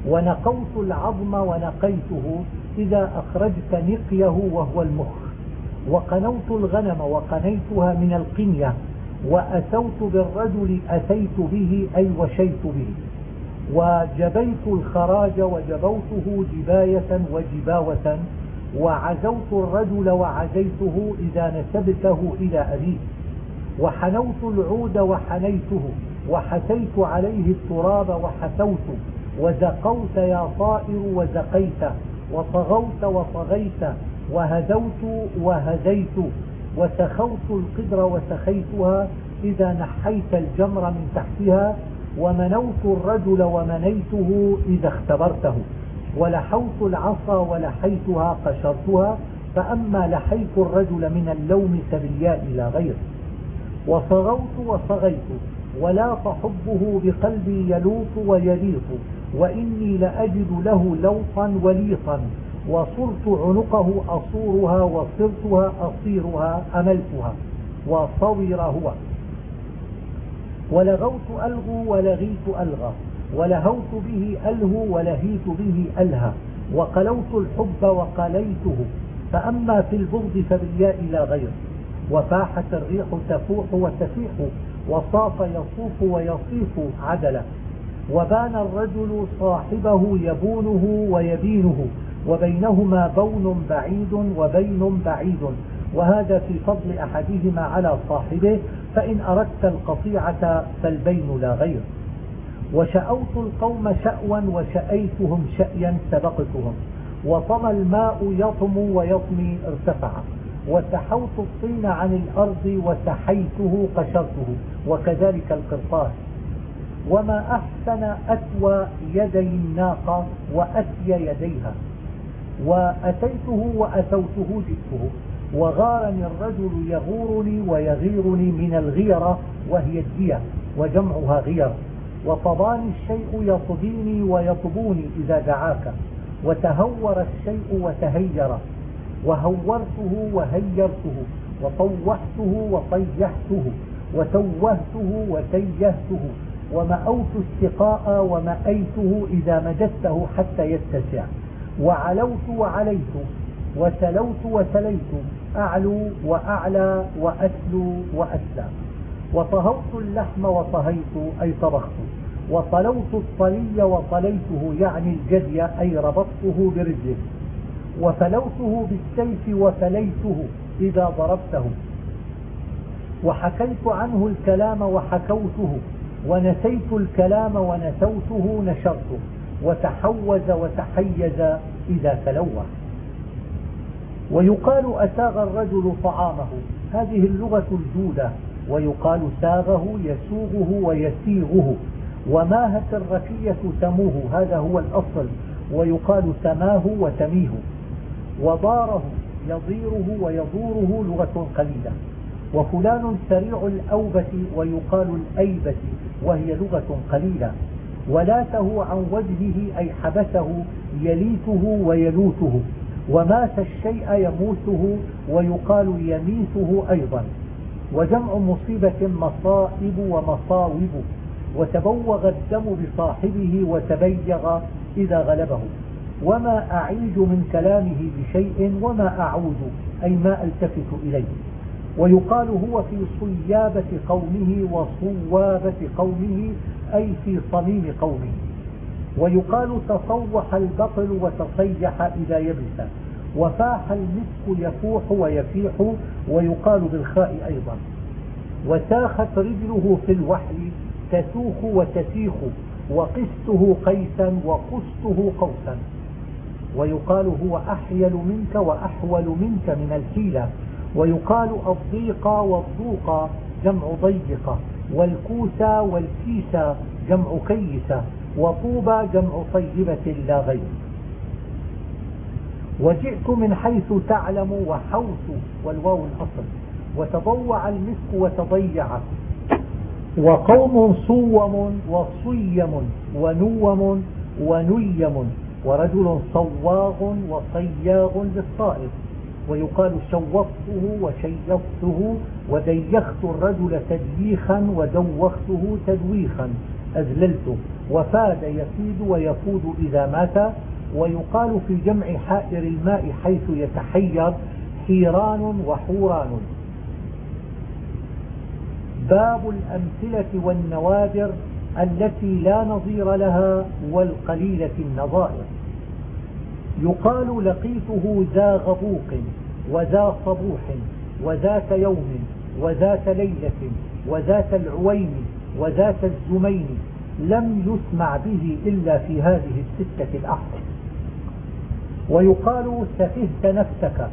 ونقوت العظم ونقيته إذا أخرجت نقيه وهو المخ وقنوت الغنم وقنيتها من القنية وأتوت بالرجل أتيت به أي وشيت به. وجبيت الخراج وجبوته جباية وجباوة وعزوت الرجل وعزيته إذا نسبته إلى أبيه. وحنوت العود وحنيته وحسيت عليه التراب وحسوت. وزقوت يا طائر وزقيت وطغوت وطغيت وهدوت وهديت وسخوت القدر وسخيتها إذا نحيت الجمر من تحتها ومنوت الرجل ومنيته إذا اختبرته. ولحوت العصا ولحيتها قشرتها فأما لحيت الرجل من اللوم فبالياء لا غير. وصغوت وصغيت ولا حبه بقلبي يلوط ويليط وإني لأجد له لوطا وليطا وصرت عنقه أصورها وصرتها أصيرها أملتها وصور هو. ولغوت ألغو ولغيت ألغى ولهوت به ألهو ولهيت به ألهى وقلوت الحب وقليته فأما في البغض فبالياء لا غير. وفاحت الريح تفوح وتفيح وصاف يصوف ويصيف عدلا. وبان الرجل صاحبه يبونه ويبينه وبينهما بون بعيد وبين بعيد. وهذا في فضل أحدهما على صاحبه فإن أردت القطيعة فالبين لا غير. وشأوت القوم شأوا وشأيتهم شأيا سبقتهم. وطمى الماء يطم ويطمي ارتفع. وسحوت الطين عن الأرض وسحيته قشرته. وكذلك القرطاس. وما أحسن أتوى يدي الناقة وأتي يديها. وأتيته وأتوته جئته. وغارني الرجل يغورني ويغيرني من الغيرة وهي الدية وجمعها غير وطباني الشيء يطبيني ويطبوني إذا دعاك. وتهور الشيء وتهير. وهورته وهيرته. وطوحته وطيحته. وتوهته وتيهته. ومأوت السقاء ومأيته إذا مددته حتى يتسع. وعلوت وعليت وتلوت وتليت أعلو وأعلى وأتلو وأتلى. وطهوت اللحم وطهيت أي طبخت. وطلوت الطلي وطليته يعني الجدي أي ربطته برجله. وفلوته بالسيف وفليته إذا ضربته. وحكيت عنه الكلام وحكوته ونسيت الكلام ونسوته نشرته. وتحوز وتحيز إذا تلوح ويقال أساغ الرجل طعامه. هذه اللغة الجودة. ويقال ساغه يسوغه ويسيغه. وماهت الركية تموه. هذا هو الأصل. ويقال تماه وتميه. وضاره يضيره ويضوره لغة قليلة. وفلان سريع الأوبة ويقال الأيبة. وهي لغة قليلة. ولاته عن وجهه أي حبسه يليته ويلوته. ومات الشيء يموته ويقال يميته أيضا. وجمع مصيبة مصائب ومصاوب. وتبوغ الدم بصاحبه وتبيغ إذا غلبه. وما أعيد من كلامه بشيء وما أعود أي ما ألتفت إليه. ويقال هو في صيابة قومه وصوابة قومه أي في صميم قومه. ويقال تصوح البطل وتصيح إذا يبس. وفاح المسك يفوح ويفيح ويقال بالخاء أيضا. وساخت رجله في الوحل تسوخ وتسيخ وقسته قيسا وقسته قوسا. ويقال هو أحيل منك وأحول منك من الحيلة. ويقال الضيق والضوق جمع ضيقة والكوسة والكيسة جمع كيسة وطوبى جمع طيبة لا غير. وجئت من حيث تعلم وحوت والواو الأصل. وتضوع المسك وتضيع. وقوم صوم وصيم ونوم ونيم. ورجل صواغ وصياغ للصائغ. ويقال شوفته وشيفته وديخت الرجل تدييخا ودوخته تدويخا أذللته وفاد يفيد ويفود إذا مات. ويقال في جمع حائر الماء حيث يتحير حيران وحوران. باب الأمثلة والنوادر التي لا نظير لها والقليلة النظائر. يقال لقيته ذا غبوق وذا صبوح وذات يوم وذات ليلة وذات العوين وذات الزمين لم يسمع به إلا في هذه الستة الأحرف. ويقال سفهت نفسك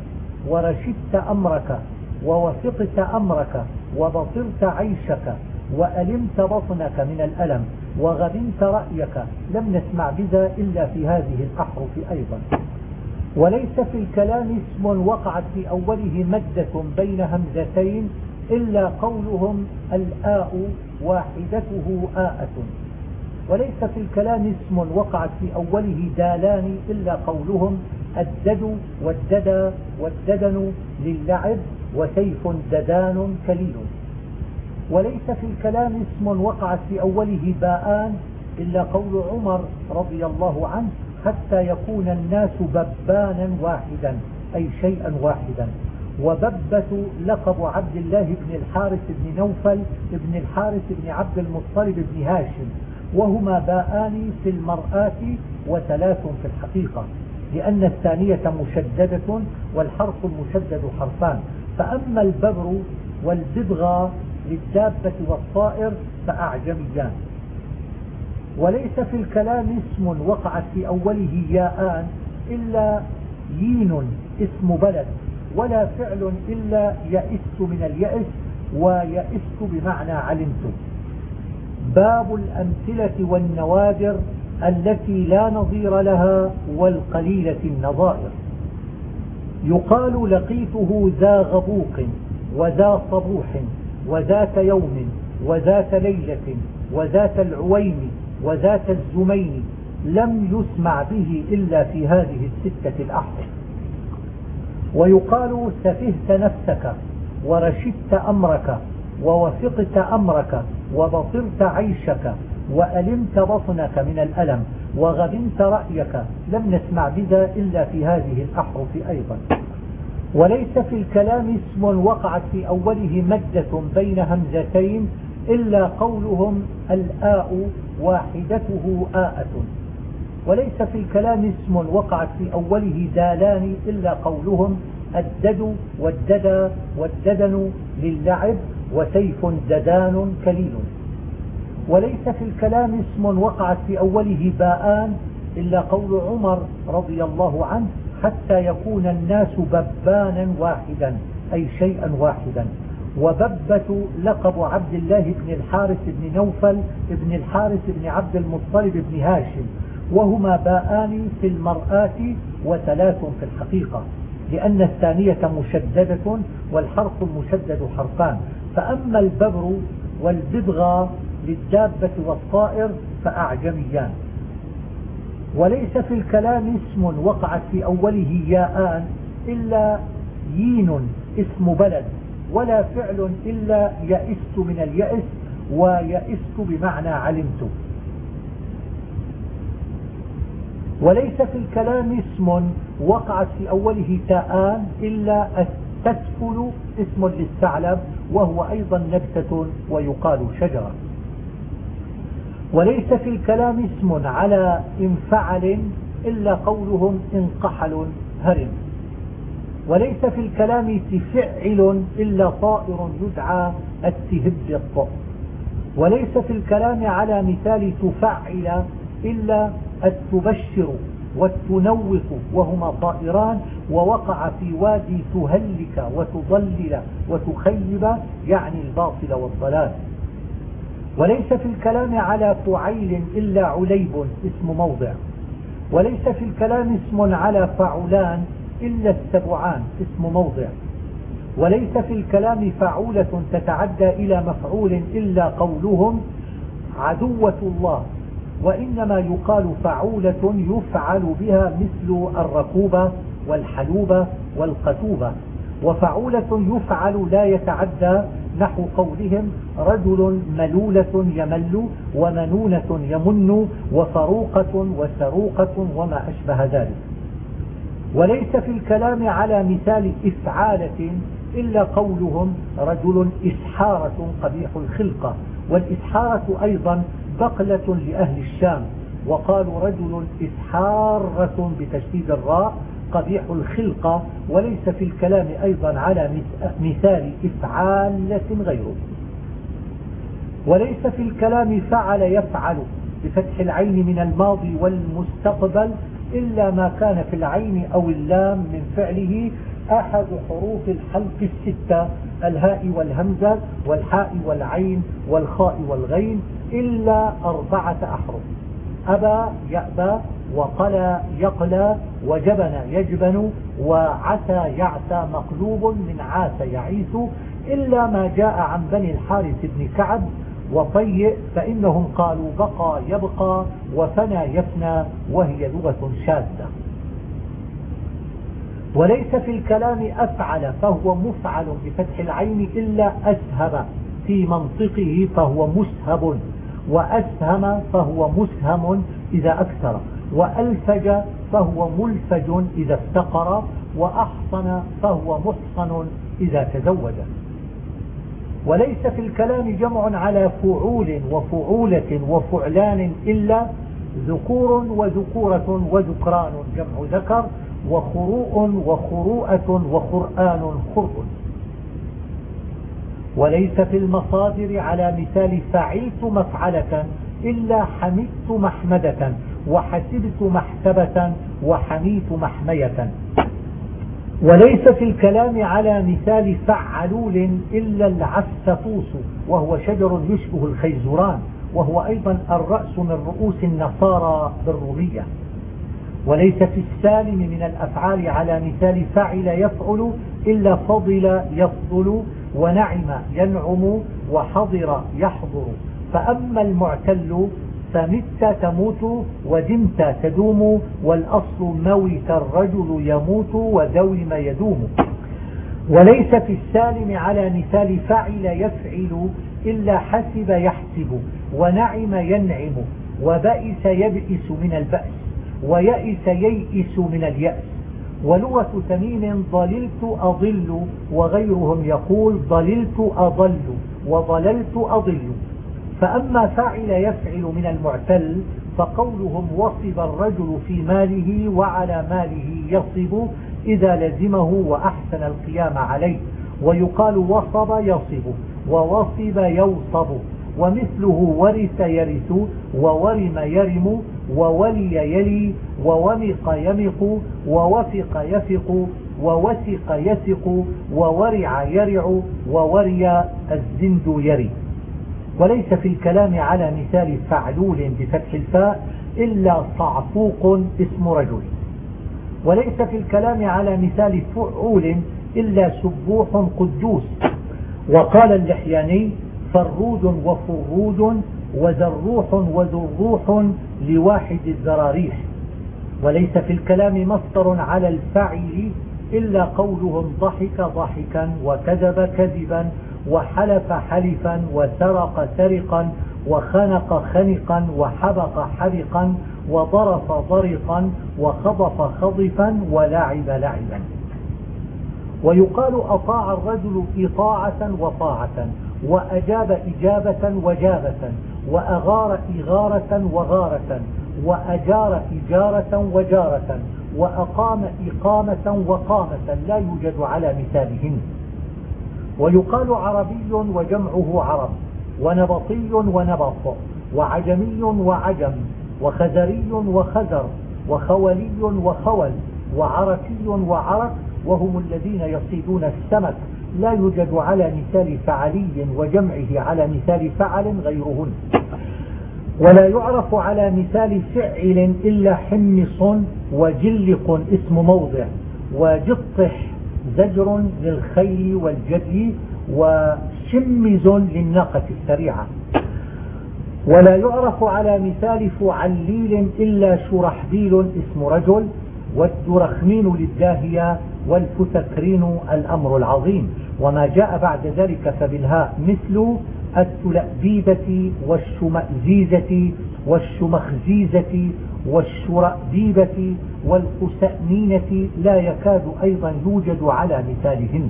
ورشدت أمرك ووثقت أمرك وبصرت عيشك وألمت بطنك من الألم. وغبنت رأيك لم نسمع بذا إلا في هذه الأحرف أيضا. وليس في الكلام اسم وقعت في أوله مدة بين همزتين إلا قولهم الآء واحدته آءة. وليس في الكلام اسم وقعت في أوله دالان إلا قولهم الدد والددى والددن للعب وسيف ددان كليل. وليس في الكلام اسم وقعت في أوله باءان إلا قول عمر رضي الله عنه حتى يكون الناس ببانا واحدا أي شيئا واحدا. وببة لقب عبد الله بن الحارث بن نوفل بن الحارث بن عبد المطلب بن هاشم وهما باءان في المرآة وثلاث في الحقيقة لأن الثانية مشددة والحرف المشدد حرفان. فأما الببر والببغى للدابة والطائر فأعجميان وليس في الكلام اسم وقعت في أوله ياءان إلا يين اسم بلد ولا فعل إلا يئست من اليأس ويئست بمعنى علمت. باب الأمثلة والنوادر التي لا نظير لها والقليلة النظائر. يقال لقيته ذا غبوق وذا صبوح وذات يوم وذات ليلة وذات العوين وذات الزمين لم يسمع به إلا في هذه الستة الأحرف. ويقال سفهت نفسك ورشدت أمرك ووثقت أمرك وبصرت عيشك وألمت بطنك من الألم وغبنت رأيك. لم نسمع بذا إلا في هذه الأحرف أيضا. وليس في الكلام اسم وقعت في أوله مدة بين همزتين إلا قولهم الآء واحدته آءة. وليس في الكلام اسم وقعت في أوله دالان إلا قولهم الدد والددى والددن للعب وسيف ددان كليل. وليس في الكلام اسم وقعت في أوله باءان إلا قول عمر رضي الله عنه حتى يكون الناس ببانا واحدا أي شيئا واحدا. وببة لقب عبد الله بن الحارث بن نوفل بن الحارث بن عبد المطلب بن هاشم وهما باءان في المرآة وثلاث في الحقيقة لأن الثانية مشددة والحرف المشدد حرفان. فأما الببر والببغى للدابة والطائر فأعجميان. وليس في الكلام اسم وقعت في أوله ياءان إلا يين اسم بلد ولا فعل إلا يئست من اليأس ويئست بمعنى علمت. وليس في الكلام اسم وقعت في أوله تاءان إلا التسفل اسم للثعلب وهو أيضا نبتة ويقال شجرة. وليس في الكلام اسم على انفعل إلا قولهم انقحل هرم. وليس في الكلام تفعل إلا طائر يدعى التهبط وليس في الكلام على مثال تفعل إلا التبشر والتنوق وهما طائران ووقع في وادي تهلك وتضلل وتخيب يعني الباطل والضلال. وليس في الكلام على فعيل إلا عليب اسم موضع. وليس في الكلام اسم على فعلان إلا السبعان اسم موضع. وليس في الكلام فعولة تتعدى إلى مفعول إلا قولهم عدوة الله. وإنما يقال فعولة يفعل بها مثل الركوبة والحلوبة والقتوبة وفعولة يفعل لا يتعدى نحو قولهم رجل ملولة يمل ومنونة يمن وفروقة وسروقة وما أشبه ذلك. وليس في الكلام على مثال إفعالة إلا قولهم رجل إسحارة قبيح الخلقة والإسحارة أيضا بقلة لأهل الشام وقالوا رجل إسحارة بتشديد الراء قبيح الخلقة وليس في الكلام أيضا على مثال إفعالة غيره. وليس في الكلام فعل يفعل بفتح العين من الماضي والمستقبل إلا ما كان في العين أو اللام من فعله. أحد حروف الحلق الستة الهاء والهمزة والحاء والعين والخاء والغين إلا أربعة أحرف. أبى يأبى وقلى يقلى وجبن يجبن وعسى يعسى مقلوب من عاس يعيس إلا ما جاء عن بني الحارث بن كعب وطيء فإنهم قالوا بقى يبقى وفنى يفنى وهي لغة شاذة. وليس في الكلام أفعل فهو مفعل بفتح العين إلا أسهب في منطقه فهو مسهب. وأسهم فهو مسهم إذا أكثر وألفج فهو ملفج إذا افتقر وأحصن فهو محصن إذا تزوج. وليس في الكلام جمع على فعول وفعولة وفعلان إلا ذكور وذكورة وذكران جمع ذكر وخروء وخروءة وخرآن خرء. وليس في المصادر على مثال فعلت مفعلة إلا حمدت محمدة وحسبت محسبة وحميت محمية. وليس في الكلام على مثال فعلول إلا العسفوس وهو شجر يشبه الخيزران وهو أيضا الرأس من رؤوس النصارى بالرومية وليس في السالم من الأفعال على مثال فعل يفعل إلا فضل يفضل ونعم ينعم وحضر يحضر. فأما المعتل فمت تموت ودمت تدوم والأصل موت الرجل يموت ودوم يدوم. وليس في السالم على مثال فعل يفعل إلا حسب يحسب ونعم ينعم وبئس يبئس من البأس ويئس ييئس من اليأس. ولغة تميم ضللت أضل وغيرهم يقول ضللت أضل وضللت أضل. فأما فاعل يفعل من المعتل فقولهم وصب الرجل في ماله وعلى ماله يصب إذا لزمه وأحسن القيام عليه. ويقال وصب يصب ووصب يوصب ومثله ورث يرث وورم يرم وولي يلي وومق يمق ووفق يفق ووثق يثق وورع يرع ووري الزند يري. وليس في الكلام على مثال فعلول بفتح الفاء إلا صعفوق اسم رجل. وليس في الكلام على مثال فعول إلا سبوح قدوس. وقال اللحياني فرود وفرود وذروح وذروح لواحد الذراريح وليس في الكلام مصدر على الفعل إلا قولهم ضحك ضحكا وكذب كذبا وحلف حلفا وسرق سرقا وخنق خنقا وحبق حبقا وضرف ضرقا وخضف خضفا ولعب لعبا. ويقال أطاع الرجل إطاعة وطاعة وأجاب إجابة وجابة وأغار إغارة وغارة وأجار إجارة وجارة وأقام إقامة وقامة لا يوجد على مثالهن. ويقال عربي وجمعه عرب ونبطي ونبط وعجمي وعجم وخزري وخزر وخولي وخول وعركي وعرك وهم الذين يصيدون السمك لا يوجد على مثال فعلي وجمعه على مثال فعل غيرهن. ولا يعرف على مثال فعل إلا حمص وجلق اسم موضع وجطح زجر للخيل والجدي وشمز للناقة السريعة. ولا يعرف على مثال فعليل إلا شرحبيل اسم رجل والدرخمين للداهية والفتكرين الأمر العظيم. وما جاء بعد ذلك فبالهاء مثل التلأبيبة والشمأزيزة والشمخزيزة والشرأبيبة والقسأمينة لا يكاد أيضا يوجد على مثالهن.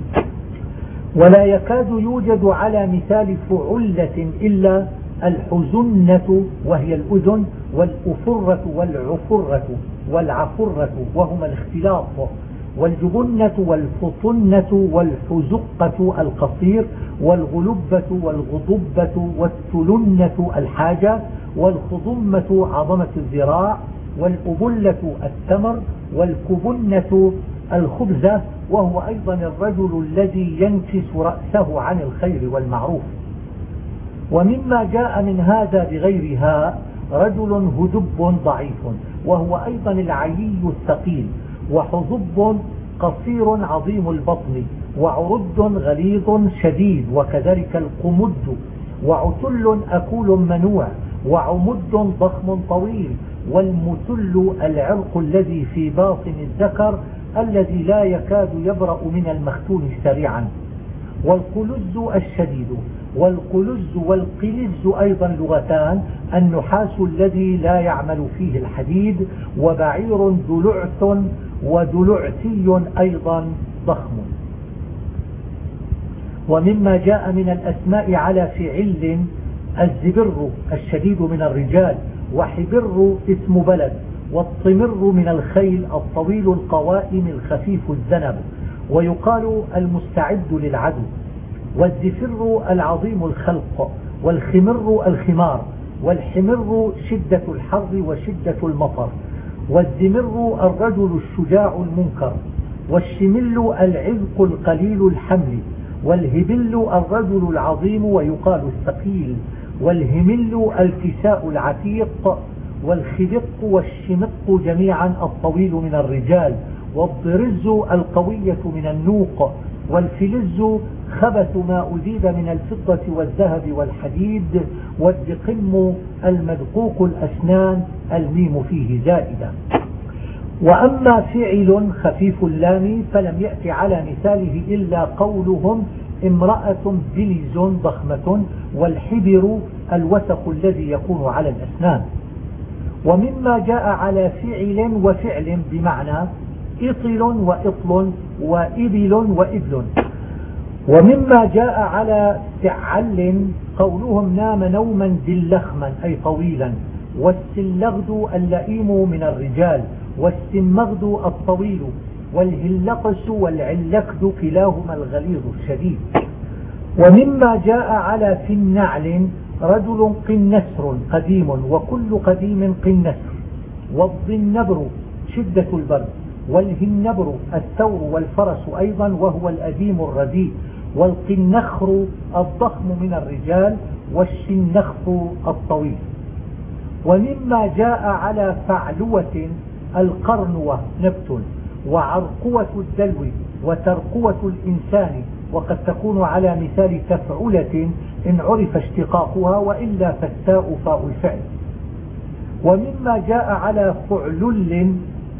ولا يكاد يوجد على مثال فعلة إلا الحزنة وهي الأذن والأفرة والعفرة والعفرة وهما الاختلاط. والجبنة والفطنة والحزقة القصير والغلبة والغضبة والتلنة الحاجة والخضمة عظمة الذراع والأبلة التمر والكبنة الخبزة وهو أيضا الرجل الذي ينكس رأسه عن الخير والمعروف. ومما جاء من هذا بغيرها رجل هدب ضعيف وهو أيضا العلي الثقيل وحظب قصير عظيم البطن وعرد غليظ شديد وكذلك القمد وعتل أكول منوع وعمد ضخم طويل والمتل العرق الذي في باطن الذكر الذي لا يكاد يبرأ من المختون سريعا والقلز الشديد والقلز والقلز أيضا لغتان النحاس الذي لا يعمل فيه الحديد وبعير دلعث ودلعثي أيضا ضخم. ومما جاء من الأسماء على فعل الزبر الشديد من الرجال وحبر اسم بلد والطمر من الخيل الطويل القوائم الخفيف الذنب ويقال المستعد للعدو. والزفر العظيم الخلق والخمر الخمار والحمر شدة الحر وشدة المطر والزمر الرجل الشجاع المنكر والشمل العذق القليل الحمل والهبل الرجل العظيم ويقال الثقيل والهمل الكساء العتيق والخبق والشمق جميعا الطويل من الرجال والضرز القوية من النوق والفلز خبث ما أزيد من الفضة والذهب والحديد والدقم المدقوق الأسنان الميم فيه زائدة. وأما فعل خفيف اللام فلم يأتي على مثاله إلا قولهم امرأة بلز ضخمة والحبر الوسق الذي يكون على الأسنان. ومما جاء على فعل وفعل بمعنى إطل وإطل وإبل وإبل. ومما جاء على فعل قولهم نام نوما دلخما أي طويلا. والسلغد اللئيم من الرجال والسمغد الطويل والهلقس والعلكد كلاهما الغليظ الشديد. ومما جاء على في النعل رجل قنسر قديم وكل قديم قنسر. والضنبر شدة البرد والهنبر الثور والفرس أيضا وهو الأديم الرديء. والقنخر الضخم من الرجال والشنخر الطويل. ومما جاء على فعلوة القرنوة نبت وعرقوة الدلو وترقوة الإنسان وقد تكون على مثال تفعلة إن عرف اشتقاقها وإلا فالتاء فاء الفعل. ومما جاء على فعلل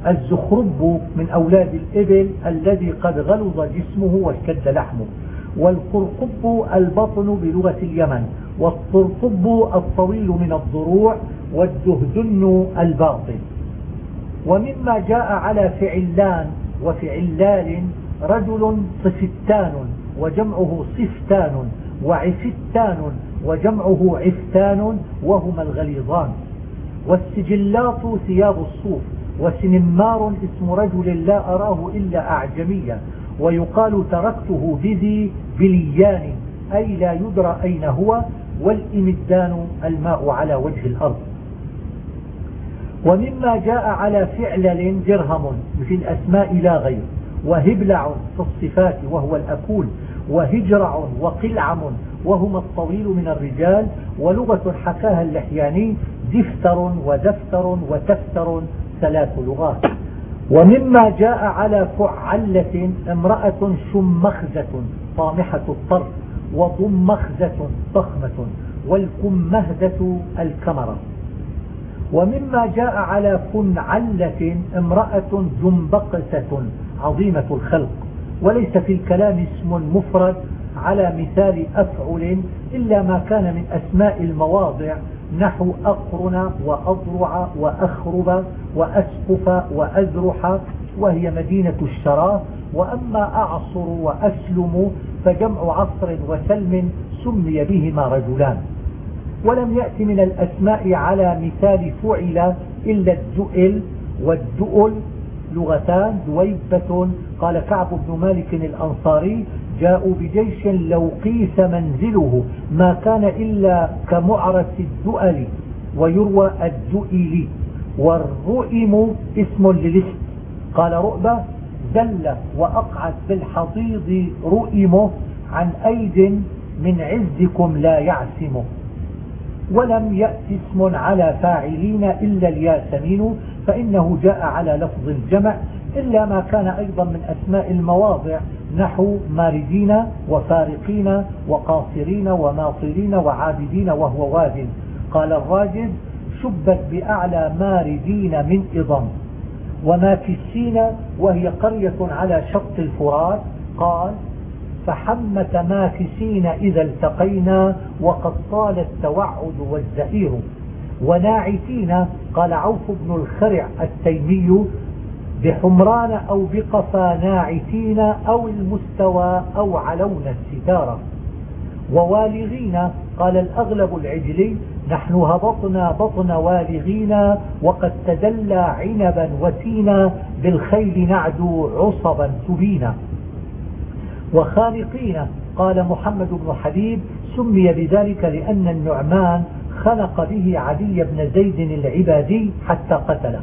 الزخرب من أولاد الإبل الذي قد غلظ جسمه واشتد لحمه. والقرقب البطن بلغة اليمن والطرقب الطويل من الضروع والدهدن الباطن. ومما جاء على فعلان وفعلال رجل صفتان وجمعه صفتان وعفتان وجمعه عفتان وهما الغليظان. والسجلات ثياب الصوف وسنمار اسم رجل لا أراه إلا أعجميا ويقال تركته بذي بليان أي لا يدرى أين هو والإمدان الماء على وجه الأرض. ومما جاء على فعلل درهم في الأسماء لا غير وهبلع في الصفات وهو الأكول وهجرع وقلعم وهما الطويل من الرجال ولغة حكاها اللحياني دفتر ودفتر وتفتر ثلاث لغات. ومما جاء على فعلة امرأة شمخزة طامحة الطرف وضمخزة ضخمة والكمهدة الكمرة. ومما جاء على فنعلة امرأة جنبقسة عظيمة الخلق. وليس في الكلام اسم مفرد على مثال أفعل إلا ما كان من أسماء المواضع نحو أقرن وأضرع وأخرب وأسقف وأزرح وهي مدينة الشراء وأما أعصر وأسلم فجمع عصر وسلم سمي بهما رجلان. ولم يأت من الأسماء على مثال فعل إلا الدؤل والدؤل لغتان دويبة قال كعب بن مالك الأنصاري. جاءوا بجيش لو قيس منزله ما كان إلا كمعرس الدؤل ويروى الدؤل والرؤم اسم للاسم. قال رؤبة دل وأقعد بالحضيض رؤمه عن أيد من عزكم لا يعسمه ولم يأت اسم على فاعلين إلا الياسمين فإنه جاء على لفظ الجمع إلا ما كان أيضا من أسماء المواضع نحو ماردين وفارقين وقاصرين وماطرين وعابدين وهو واد قال الراجد شبت بأعلى ماردين من إضم. وماكسين وهي قرية على شط الفرات. قال فحمة ماكسين إذا التقينا وقد طال التوعد والزئير. وناعتين قال عوف بن الخرع التيمي بحمران أو بقفا ناعتين أو المستوى أو علون الستارة. ووالغين قال الأغلب العجلي نحن هبطنا بطن والغين وقد تدلى عنبا وتينا بالخيل نعدو عصبا تبينا وخانقين قال محمد بن حبيب سمي بذلك لأن النعمان خنق به علي بن زيد العبادي حتى قتله.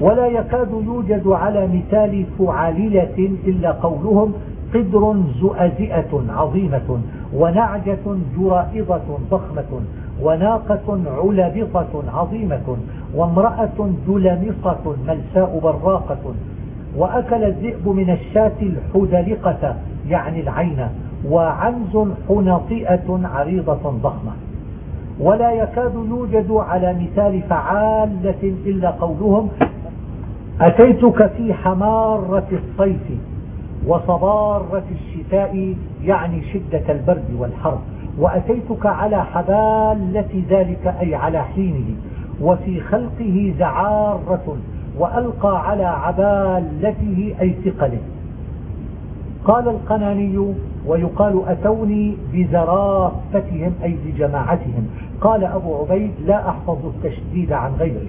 ولا يكاد يوجد على مثال فعاللة إلا قولهم قدر زؤزئة عظيمة ونعجة جرائضة ضخمة وناقة علبطة عظيمة وامرأة دلمصة ملساء براقة وأكل الذئب من الشاة الحدلقة يعني العين وعنز حنطئة عريضة ضخمة ولا يكاد يوجد على مثال فعالة إلا قولهم أتيتك في حمارة الصيف وصبارة الشتاء يعني شدة البرد والحر. وأتيتك على حبالة ذلك أي على حينه. وفي خلقه زعارة وألقى على عبالته أي ثقله. قال القناني ويقال أتوني بزرافتهم أي بجماعتهم. قال أبو عبيد لا أحفظ التشديد عن غيره.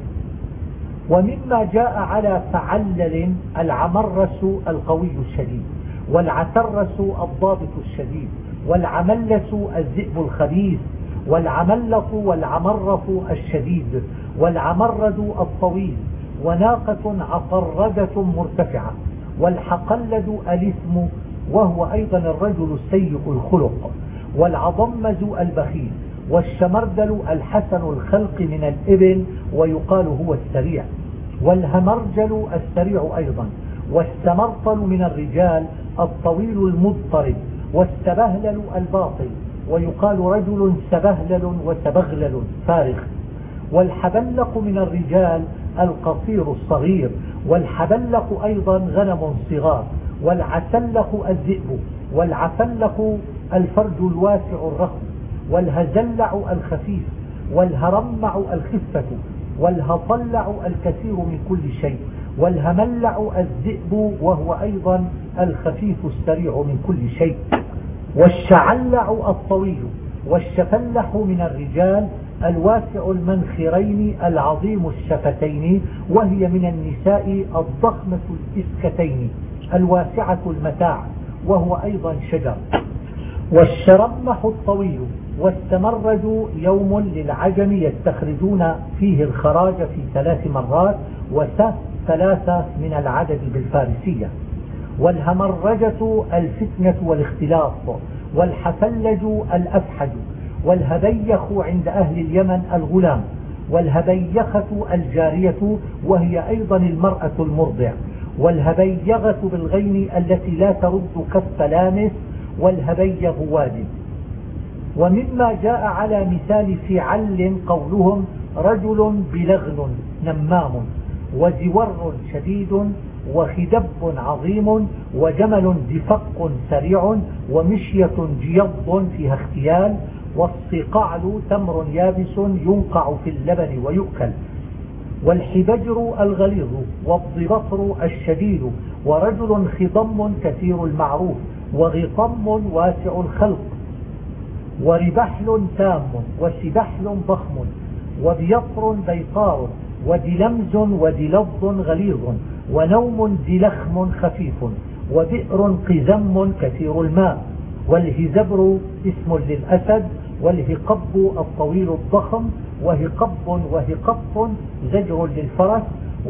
ومما جاء على فعلل العمرس القوي الشديد والعترس الضابط الشديد والعملس الذئب الخبيث والعملط والعمرف الشديد والعمرد الطويل وناقة عطردة مرتفعة والحقلد الإثم وهو أيضا الرجل السيء الخلق والعضمز البخيل والشمردل الحسن الخلق من الإبل ويقال هو السريع والهمرجل السريع أيضا والسمرطل من الرجال الطويل المضطرب والسبهلل الباطل ويقال رجل سبهلل وسبغلل فارغ والحبلق من الرجال القصير الصغير والحبلق أيضا غنم صغار والعسلق الذئب والعفلق الفرج الواسع الرخم. والهزلع الخفيف والهرمع الخفة والهطلع الكثير من كل شيء والهملع الذئب وهو أيضا الخفيف السريع من كل شيء والشعلع الطويل والشفلح من الرجال الواسع المنخرين العظيم الشفتين وهي من النساء الضخمة الإسكتين الواسعة المتاع وهو أيضا شجر والشرمح الطويل والتمرج يوم للعجم يستخرجون فيه الخراج في ثلاث مرات وس ثلاثة من العدد بالفارسية. والهمرجة الفتنة والاختلاط والحفلج الأفحج والهبيخ عند أهل اليمن الغلام والهبيخة الجارية وهي أيضا المرأة المرضع والهبيغة بالغين التي لا ترد كالثلامس والهبيغ واد. ومما جاء على مثال فعل قولهم رجل بلغن نمام وزور شديد وخدب عظيم وجمل دفق سريع ومشية جيض فيها اختيال والصقعل تمر يابس ينقع في اللبن ويؤكل. والحبجر الغليظ والضبطر الشديد ورجل خضم كثير المعروف وغطم واسع الخلق وربحل تام وسبحل ضخم وبيطر بيطار ودلمز ودلظ غليظ ونوم دلخم خفيف وبئر قزم كثير الماء والهزبر اسم للأسد والهقب الطويل الضخم وهقب وهقط زجر للفرس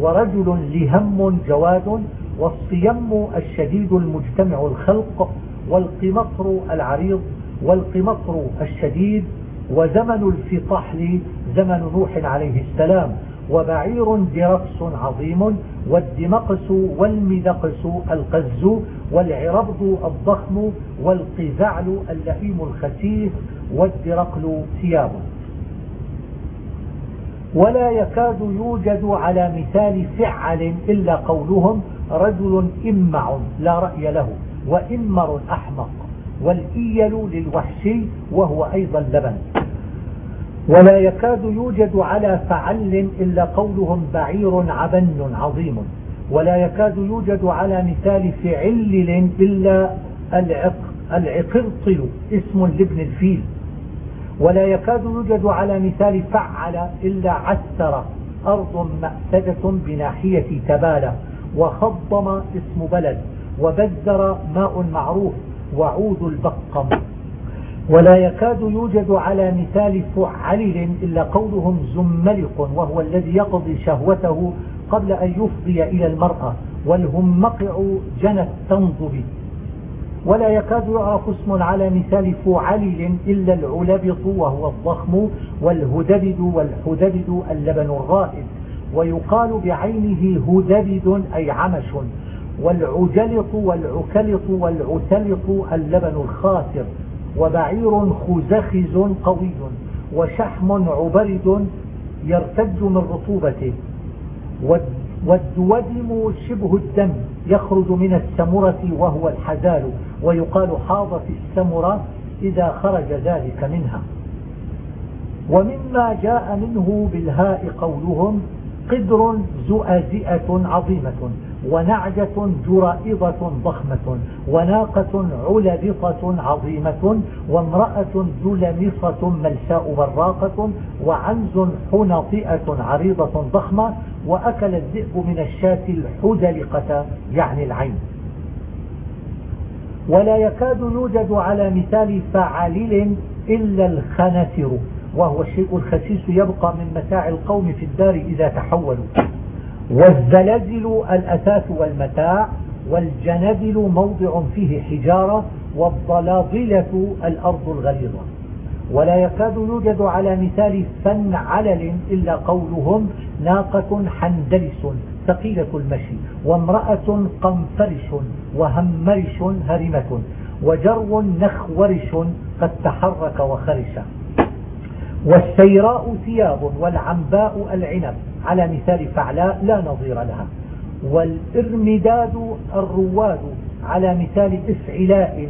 ورجل لهم جواد والصيم الشديد المجتمع الخلق والقمطر العريض والقمطر الشديد وزمن الفطحل زمن نوح عليه السلام وبعير درقس عظيم والدمقس والمدقس القز والعربض الضخم والقزعل اللئيم الخسيس والدرقل ثيابه ولا يكاد يوجد على مثال فعل إلا قولهم رجل إمع لا رأي له وإمر أحمق. والإيل للوحشي وهو أيضا لبن. ولا يكاد يوجد على فعل إلا قولهم بعير عبن عظيم. ولا يكاد يوجد على مثال فعلل إلا العق العقرطل اسم لابن الفيل. ولا يكاد يوجد على مثال فعل إلا عسر أرض مأسدة بناحية تبالة وخضم اسم بلد وبذر ماء معروف وعود البقم. ولا يكاد يوجد على مثال فعلل إلا قولهم زملق وهو الذي يقضي شهوته قبل أن يفضي إلى المرأة والهمقع جنى التنضب. ولا يكاد يعرف اسم على مثال فعلل إلا العلبط وهو الضخم والهدبد والحدبد اللبن الرائد. ويقال بعينه هدبد أي عمش. والعجلط والعكلط والعتلط اللبن الخاسر وبعير خزخز قوي وشحم عبرد يرتج من رطوبته. والدودم شبه الدم يخرج من السمرة وهو الحزال ويقال حاض في السمرة إذا خرج ذلك منها. ومما جاء منه بالهاء قولهم قدر زؤزئة عظيمة. ونعجة جرائضة ضخمة وناقة علبطة عظيمة وامرأة دلمصة ملساء براقة وعنز حنطئة عريضة ضخمة وأكل الذئب من الشاة الحدلقة يعني العين. ولا يكاد يوجد على مثال فعلل إلا الخنثر وهو الشيء الخسيس يبقى من متاع القوم في الدار إذا تحولوا. والزلزل الأثاث والمتاع والجندل موضع فيه حجارة والضلاضلة الأرض الغليظة. ولا يكاد يوجد على مثال فن علل إلا قولهم ناقة حندلس ثقيلة المشي وامرأة قنفرش وهمرش هرمة وجرو نخورش قد تحرك وخرش. والسيراء ثياب والعنباء العنب. على مثال فعلاء لا نظير لها. والإرمداد الرواد على مثال إفعلاء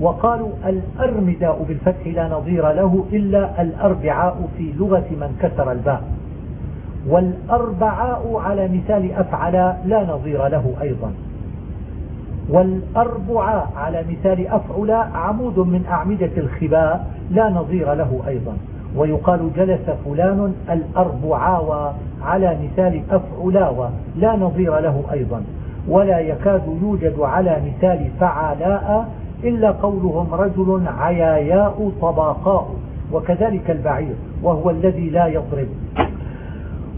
وقالوا الأرمداء بالفتح لا نظير له إلا الأربعاء في لغة من كسر الباء. والأربعاء على مثال أفعلاء لا نظير له أيضا. والأربعاء على مثال أفعلاء عمود من أعمدة الخباء لا نظير له أيضا. ويقال جلس فلان الأربعاوى على مثال أفعلاوى لا نظير له أيضا. ولا يكاد يوجد على مثال فعلاء إلا قولهم رجل عياياء طباقاء وكذلك البعير وهو الذي لا يضرب.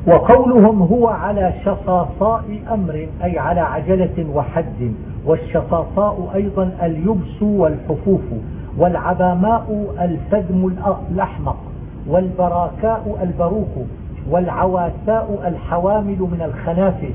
وقولهم هو على شصاصاء أمر أي على عجلة وحد. والشصاصاء أيضا اليبس والحفوف والعباماء الفدم الأحمق. والبراكاء البروك والعواساء الحوامل من الخنافس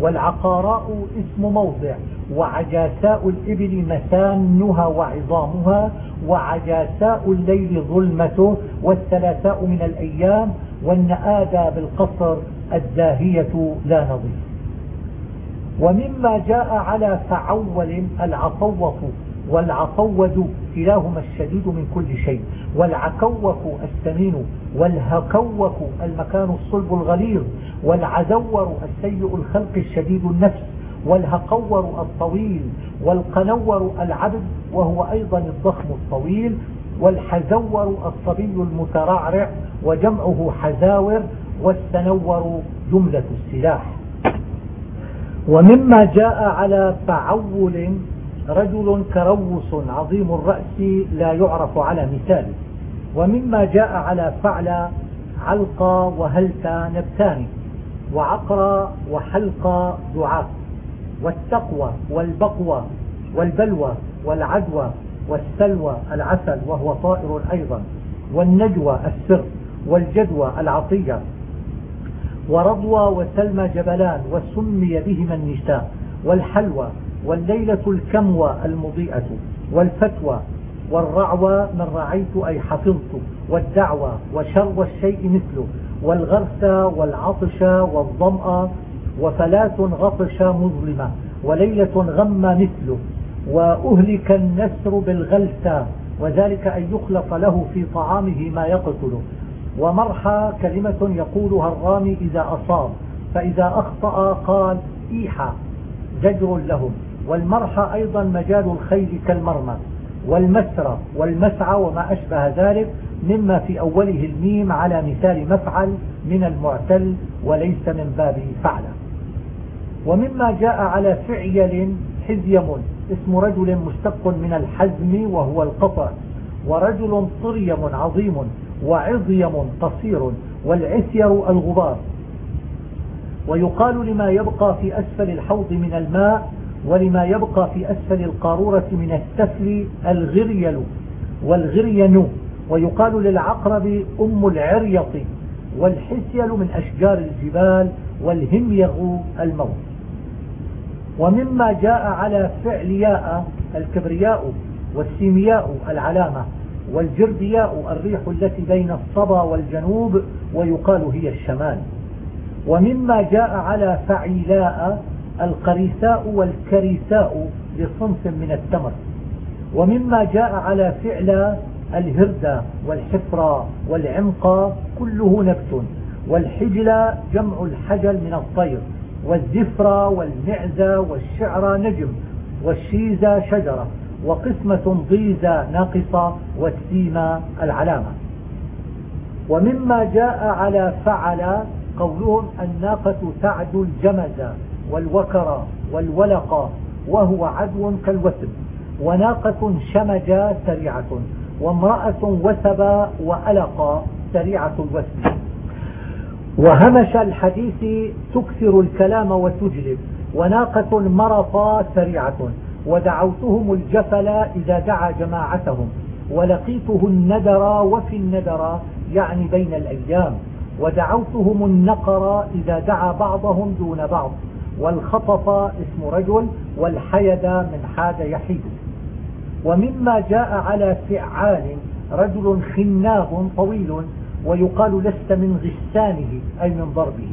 والعقاراء اسم موضع وعجاساء الإبل مسانها وعظامها وعجاساء الليل ظلمته والثلاثاء من الأيام والنآدى بالقصر الداهية لا نظيف ومما جاء على فعول العطوف والعطود كلاهما الشديد من كل شيء. والعكوك السمين والهكوك المكان الصلب الغليظ والعزور السيء الخلق الشديد النفس والهقور الطويل والقنور العبد وهو أيضا الضخم الطويل والحزور الصبي المترعرع وجمعه حزاور والسنور جملة السلاح. ومما جاء على فعول رجل كروس عظيم الرأس لا يعرف على مثاله ومما جاء على فعل علقى وهلت نبتان وعقرى وحلقى دعاء والتقوى والبقوى والبلوى والعدوى والسلوى العسل وهو طائر أيضا والنجوى السر والجدوى العطية ورضوى وسلمى جبلان وسمي بهما النساء والحلوى والليلة الكموى المضيئة والفتوى والرعوى من رعيت أي حفظت والدعوى وشر الشيء مثله والغرس والعطش والظمأ وفلاة غطش مظلمة وليلة غم مثله وأهلك النسر بالغلسة وذلك أن يخلق له في طعامه ما يقتله ومرحى كلمة يقولها الرامي إذا أصاب فإذا أخطأ قال إيحى زجر لهم. والمرحى أيضا مجال الخيل كالمرمى والمسرى والمسعى وما أشبه ذلك مما في أوله الميم على مثال مفعل من المعتل وليس من باب فعل. ومما جاء على فعيل حزيم اسم رجل مشتق من الحزم وهو القطع ورجل طريم عظيم وعظيم قصير والعثير الغبار. ويقال لما يبقى في أسفل الحوض من الماء ولما يبقى في أسفل القارورة من السفل الغريل والغرين ويقال للعقرب أم العريط والحسيل من أشجار الجبال والهميغ الموت. ومما جاء على فعل ياء الكبرياء والسيمياء العلامة والجردياء الريح التي بين الصبا والجنوب ويقال هي الشمال. ومما جاء على فعيلاء القريساء والكريساء لصنف من التمر. ومما جاء على فعل الهردة والحفرة والعمقى كله نبت. والحجل جمع الحجل من الطير. والزفرة والمعزة والشعر نجم. والشيزة شجرة. وقسمة ضيزة ناقصة والسيمة العلامة. ومما جاء على فعل قولهم الناقة تعد الجمز. والوكر والولق وهو عدو كالوسب وناقة شمج سريعة وامرأة وسب وألق سريعة الوسب وهمش الحديث تكثر الكلام وتجلب وناقة مرطى سريعة ودعوتهم الجفل إذا دعا جماعتهم ولقيته الندر وفي الندر يعني بين الأيام ودعوتهم النقر إذا دعا بعضهم دون بعض. والخطف اسم رجل والحيد من حاد يحيد. ومما جاء على فعال رجل خناب طويل ويقال لست من غسانه أي من ضربه.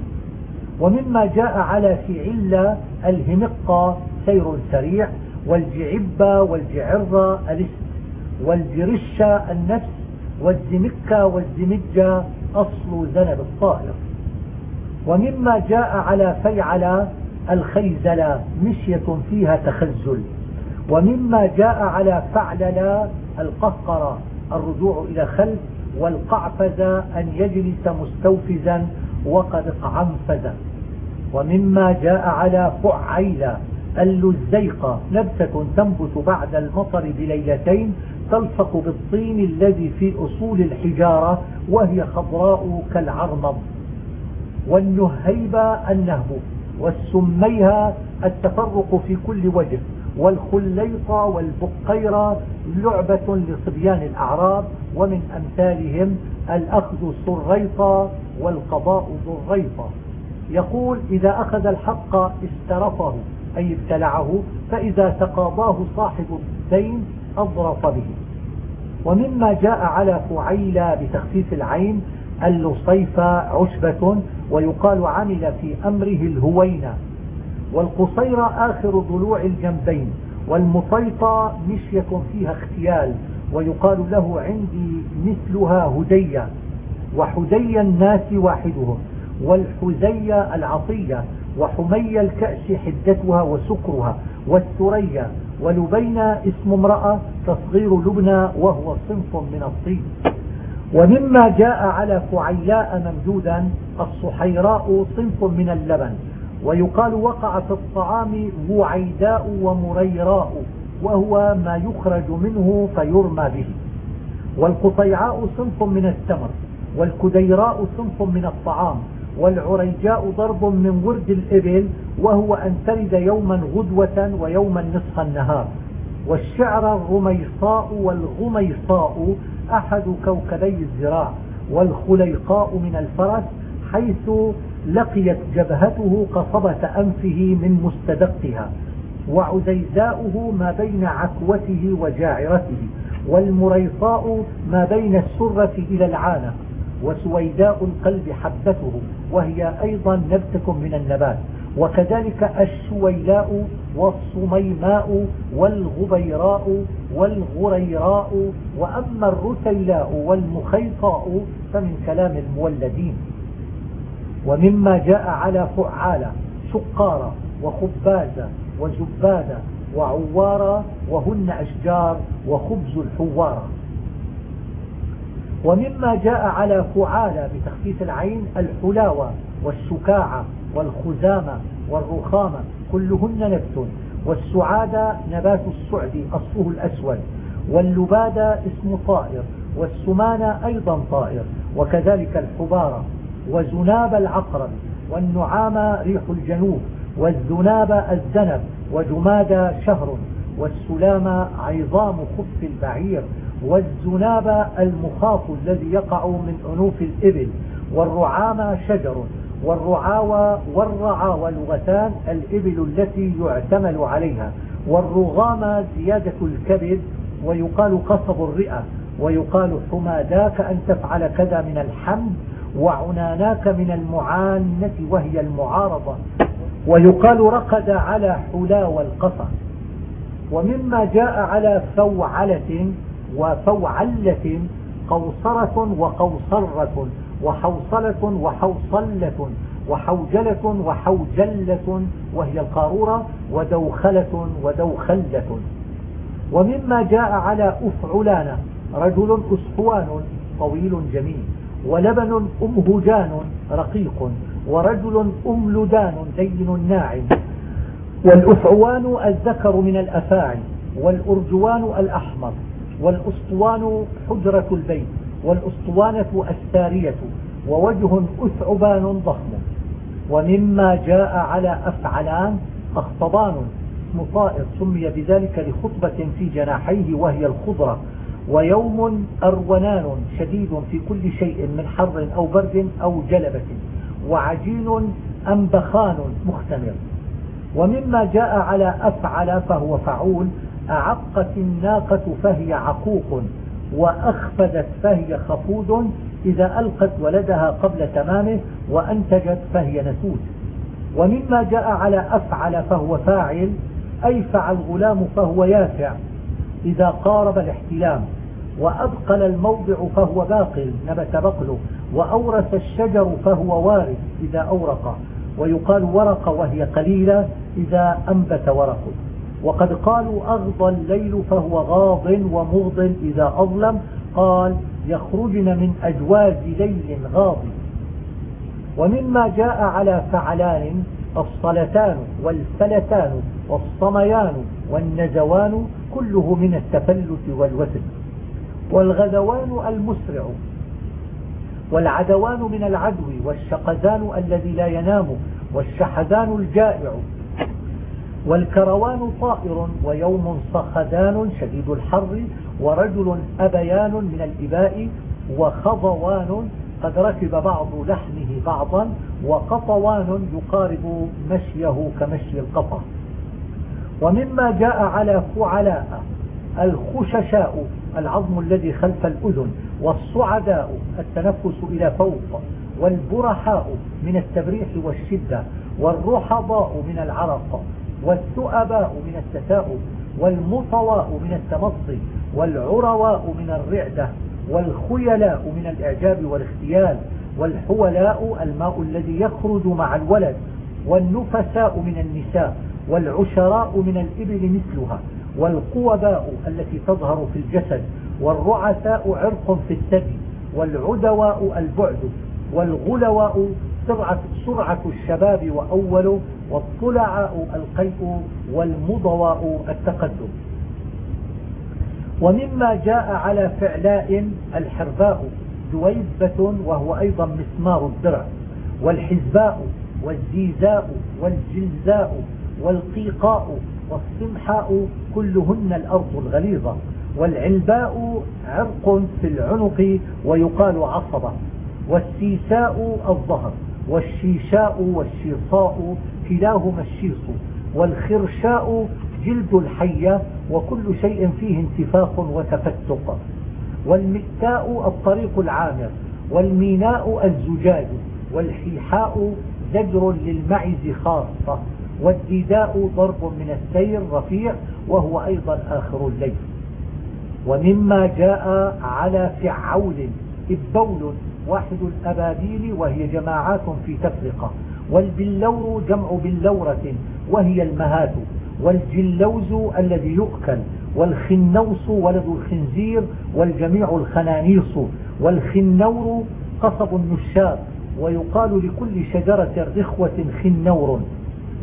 ومما جاء على فعل الهمقة سير سريع والجعبة والجعرة الاسم والجرشة النفس والزمكة والزمجة أصل ذنب الطائر. ومما جاء على فيعل الخيزلة مشية فيها تخزل. ومما جاء على فعلل القهقرة الرجوع إلى خلف والقعفز أن يجلس مستوفزا وقد اقعنفز ومما جاء على فعيل اللزيقة نبتة تنبت بعد المطر بليلتين تلصق بالطين الذي في أصول الحجارة وهي خضراء كالعرمض والنهيبة النهب. والسميها التفرق في كل وجه والخليطة والبقيرة لعبة لصبيان الأعراب ومن أمثالهم الأخذ سريطة والقضاء ضريطة يقول إذا أخذ الحق استرفه أي ابتلعه فإذا تقاضاه صاحب الدين أضرف به. ومما جاء على فعيلة بتخفيف العين اللصيفة عشبة ويقال عمل في أمره الهوينة. والقصيرة آخر ضلوع الجنبين والمطيطة مشية فيها اختيال ويقال له عندي مثلها هدية وحدي الناس واحدهم والحزية العطية وحمي الكأس حدتها وسكرها والثريا ولبينا اسم امرأة تصغير لبنى وهو صنف من الطين. ومما جاء على فعيلاء ممدودا الصحيراء صنف من اللبن ويقال وقع في الطعام بعيداء ومريراء وهو ما يخرج منه فيرمى به. والقطيعاء صنف من التمر والكديراء صنف من الطعام والعريجاء ضرب من ورد الإبل وهو أن تلد يوما غدوة ويوما نصف النهار. والشعر الرميصاء والغميصاء أحد كوكبي الزراع والخليقاء من الفرس حيث لقيت جبهته قصبة أنفه من مستدقها وعزيزاؤه ما بين عكوته وجاعرته والمريصاء ما بين السرة إلى العانة وسويداء القلب حبته وهي أيضا نبتة من النبات وكذلك الشويلاء والصميماء والغبيراء والغريراء وأما الرتيلاء والمخيطاء فمن كلام المولدين. ومما جاء على فعالة سقارة وخبازة وزبادة وعوارة وهن أشجار وخبز الحوارة. ومما جاء على فعالة بتخفيف العين الحلاوة والشكاعة والخزامة والرخامة كلهن نبت. والسعادة نبات السعد أصله الأسود. واللبادة اسم طائر والسمانة أيضا طائر. وكذلك الحبارة وزناب العقرب. والنعام ريح الجنوب والذناب الذنب وجماد شهر. والسلام عظام خف البعير. والزناب المخاط الذي يقع من أنوف الإبل. والرعام شجر. والرعاوى والرعاوى لغتان الإبل التي يعتمل عليها. والرغام زيادة الكبد ويقال قصب الرئة ويقال حماداك أن تفعل كذا من الحمد وعناناك من المعانة وهي المعارضة. ويقال رقد على حلاوى القصى ومما جاء على فوعلة وفوعلة قوصرة وقوصرة وحوصلة وحوصلة وحوجلة وحوجلة وهي القارورة ودوخلة ودوخلة. ومما جاء على أفعلان رجل أسحوان طويل جميل ولبن أمهجان رقيق ورجل أملدان دين ناعم. والأفعوان الذكر من الأفاعي والأرجوان الأحمر والأسطوان حجرة البيت. والأسطوانة السارية ووجه أثعبان ضخم. ومما جاء على أفعلان أخطبان. اسم طائر سمي بذلك لخطبة في جناحيه وهي الخضرة. ويوم أرونان شديد في كل شيء من حر أو برد أو جلبة. وعجين أنبخان مختمر. ومما جاء على أفعل فهو فعول. أعقت الناقة فهي عقوق. وأخفدت فهي خفود إذا ألقت ولدها قبل تمامه وأنتجت فهي نسود ومما جاء على أفعل فهو فاعل أيفع الغلام فهو يافع إذا قارب الاحتلام. وأبقل الموضع فهو باقل نبت بقله. وأورث الشجر فهو وارث إذا أورق. ويقال ورق وهي قليلة إذا أنبت ورقه. وقد قالوا أغضى الليل فهو غاض ومغض إذا أظلم. قال يخرجن من أجواز ليل غاض. ومما جاء على فعلان الصلتان والفلتان والصميان والنزوان كله من التفلت والوتر والغدوان المسرع. والعدوان من العدو. والشقدان الذي لا ينام. والشحذان الجائع. والكروان طائر ويوم صخدان شديد الحر ورجل أبيان من الإباء وخضوان قد ركب بعض لحمه بعضا وقطوان يقارب مشيه كمشي القطع ومما جاء على فعلاء الخششاء العظم الذي خلف الأذن والصعداء التنفس إلى فوق والبرحاء من التبريح والشدة والرحضاء من العرق والثؤباء من التثاؤب والمطواء من التمصي والعرواء من الرعدة والخيلاء من الإعجاب والاختيال والحولاء الماء الذي يخرج مع الولد والنفساء من النساء والعشراء من الإبل مثلها والقوباء التي تظهر في الجسد والرعثاء عرق في الثدي والعدواء البعد والغلواء سرعة, سرعة الشباب وأوله والطلعاء القيء والمضواء التقدم. ومما جاء على فعلاء الحرباء دويبة وهو أيضا مسمار الدرع والحزباء والزيزاء والجلزاء والقيقاء والصمحاء كلهن الأرض الغليظة والعلباء عرق في العنق ويقال عصبة والسيساء الظهر. والشيشاء والشيصاء كلاهما الشيص والخرشاء جلد الحية وكل شيء فيه انتفاخ وتفتق. والمئتاء الطريق العامر والميناء الزجاج والحيحاء زجر للمعز خاصة والديداء ضرب من السير رفيع وهو أيضا آخر الليل. ومما جاء على فعول إبول واحد الأبابيل وهي جماعات في تفرقة. والبلور جمع بلورة وهي المهات. والجلوز الذي يؤكل. والخنوس ولد الخنزير. والجميع الخنانيص. والخنور قصب النشاب ويقال لكل شجرة رخوة خنور.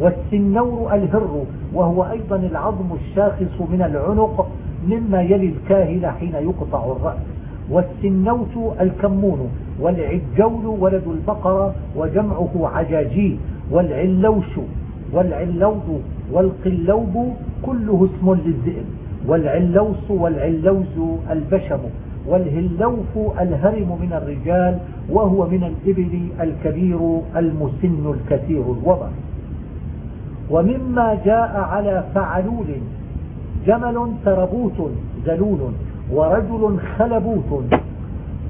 والسنور الهر. وهو أيضا العظم الشاخص من العنق مما يلي الكاهل حين يقطع الرأس. والسنوت الكمون والعجول ولد البقرة وجمعه عجاجي والعلوش والعلوض والقلوب كله اسم للذئب. والعلوس والعلوز البشم والهلوف الهرم من الرجال وهو من الإبل الكبير المسن الكثير الوبر ومما جاء على فعلول جمل تربوت ذلول. ورجل خلبوت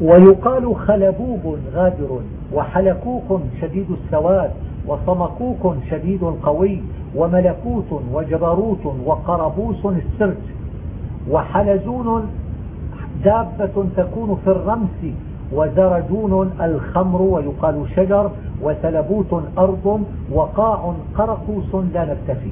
ويقال خلبوب غادر وحلكوك شديد السواد وصمكوك شديد قوي وملكوت وجبروت وقربوس السرج وحلزون دابة تكون في الرمس وزرجون الخمر ويقال شجر وثلبوت أرض وقاع قرقوس لا نكتفي.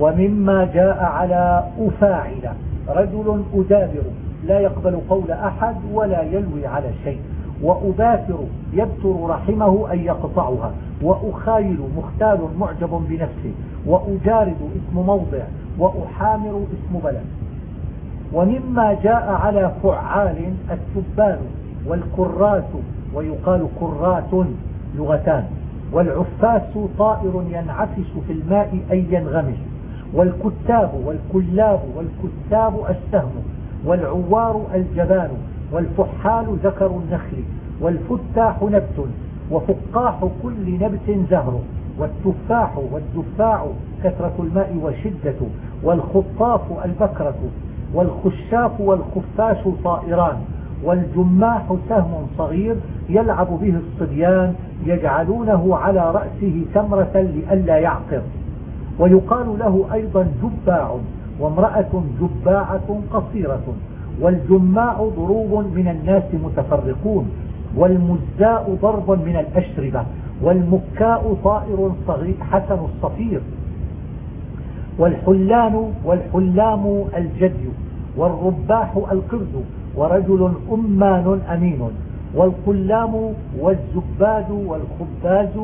ومما جاء على أفاعل. رجل أدابر لا يقبل قول أحد ولا يلوي على شيء وأباتر يبتر رحمه أن يقطعها وأخايل مختال معجب بنفسه وأجارد اسم موضع وأحامر اسم بلد. ومما جاء على فعال التبان والكرات ويقال كرات لغتان والعفاس طائر ينعفس في الماء أي ينغمس. والكتاب والكلاب والكتاب السهم والعوار الجبان والفحال ذكر النخل والفتاح نبت وفقاح كل نبت زهر والتفاح والدفاع كثرة الماء وشدة والخطاف البكرة والخشاف والخفاش طائران والجماح سهم صغير يلعب به الصبيان يجعلونه على رأسه تمرة لئلا يعقر. ويقال له أيضا جباع وامرأة جباعة قصيرة والجماع ضروب من الناس متفرقون والمزاء ضرب من الأشربة والمكاء طائر صغير حسن الصفير والحلان والحلام الجدي والرباح القرد ورجل أمان أمين والقلام والزباد والخباز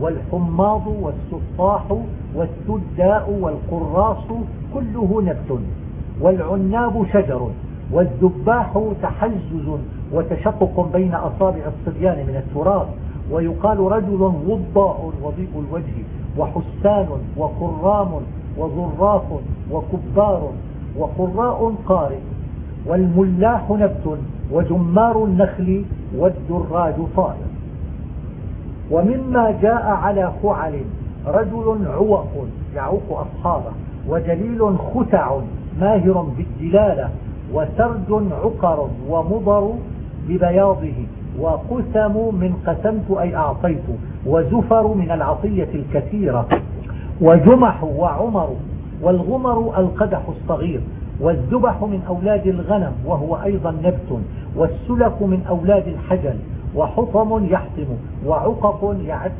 والحماض والسطاح والسداء والقراص كله نبت. والعناب شجر والذباح تحزز وتشقق بين أصابع الصبيان من التراب. ويقال رجل وضاء وضيء الوجه وحسان وكرام وظراف وكبار وقراء قارئ. والملاح نبت وجمار النخل والدراج طائر. ومما جاء على فعل رجل عوق يعوق أصحابه ودليل ختع ماهر بالدلالة وسرد عقر ومضر ببياضه وقسم من قسمت أي أعطيت وزفر من العطية الكثيرة وجمح وعمر والغمر القدح الصغير والذبح من أولاد الغنم وهو أيضا نبت والسلك من أولاد الحجل وحطم يحطم وعقق يعك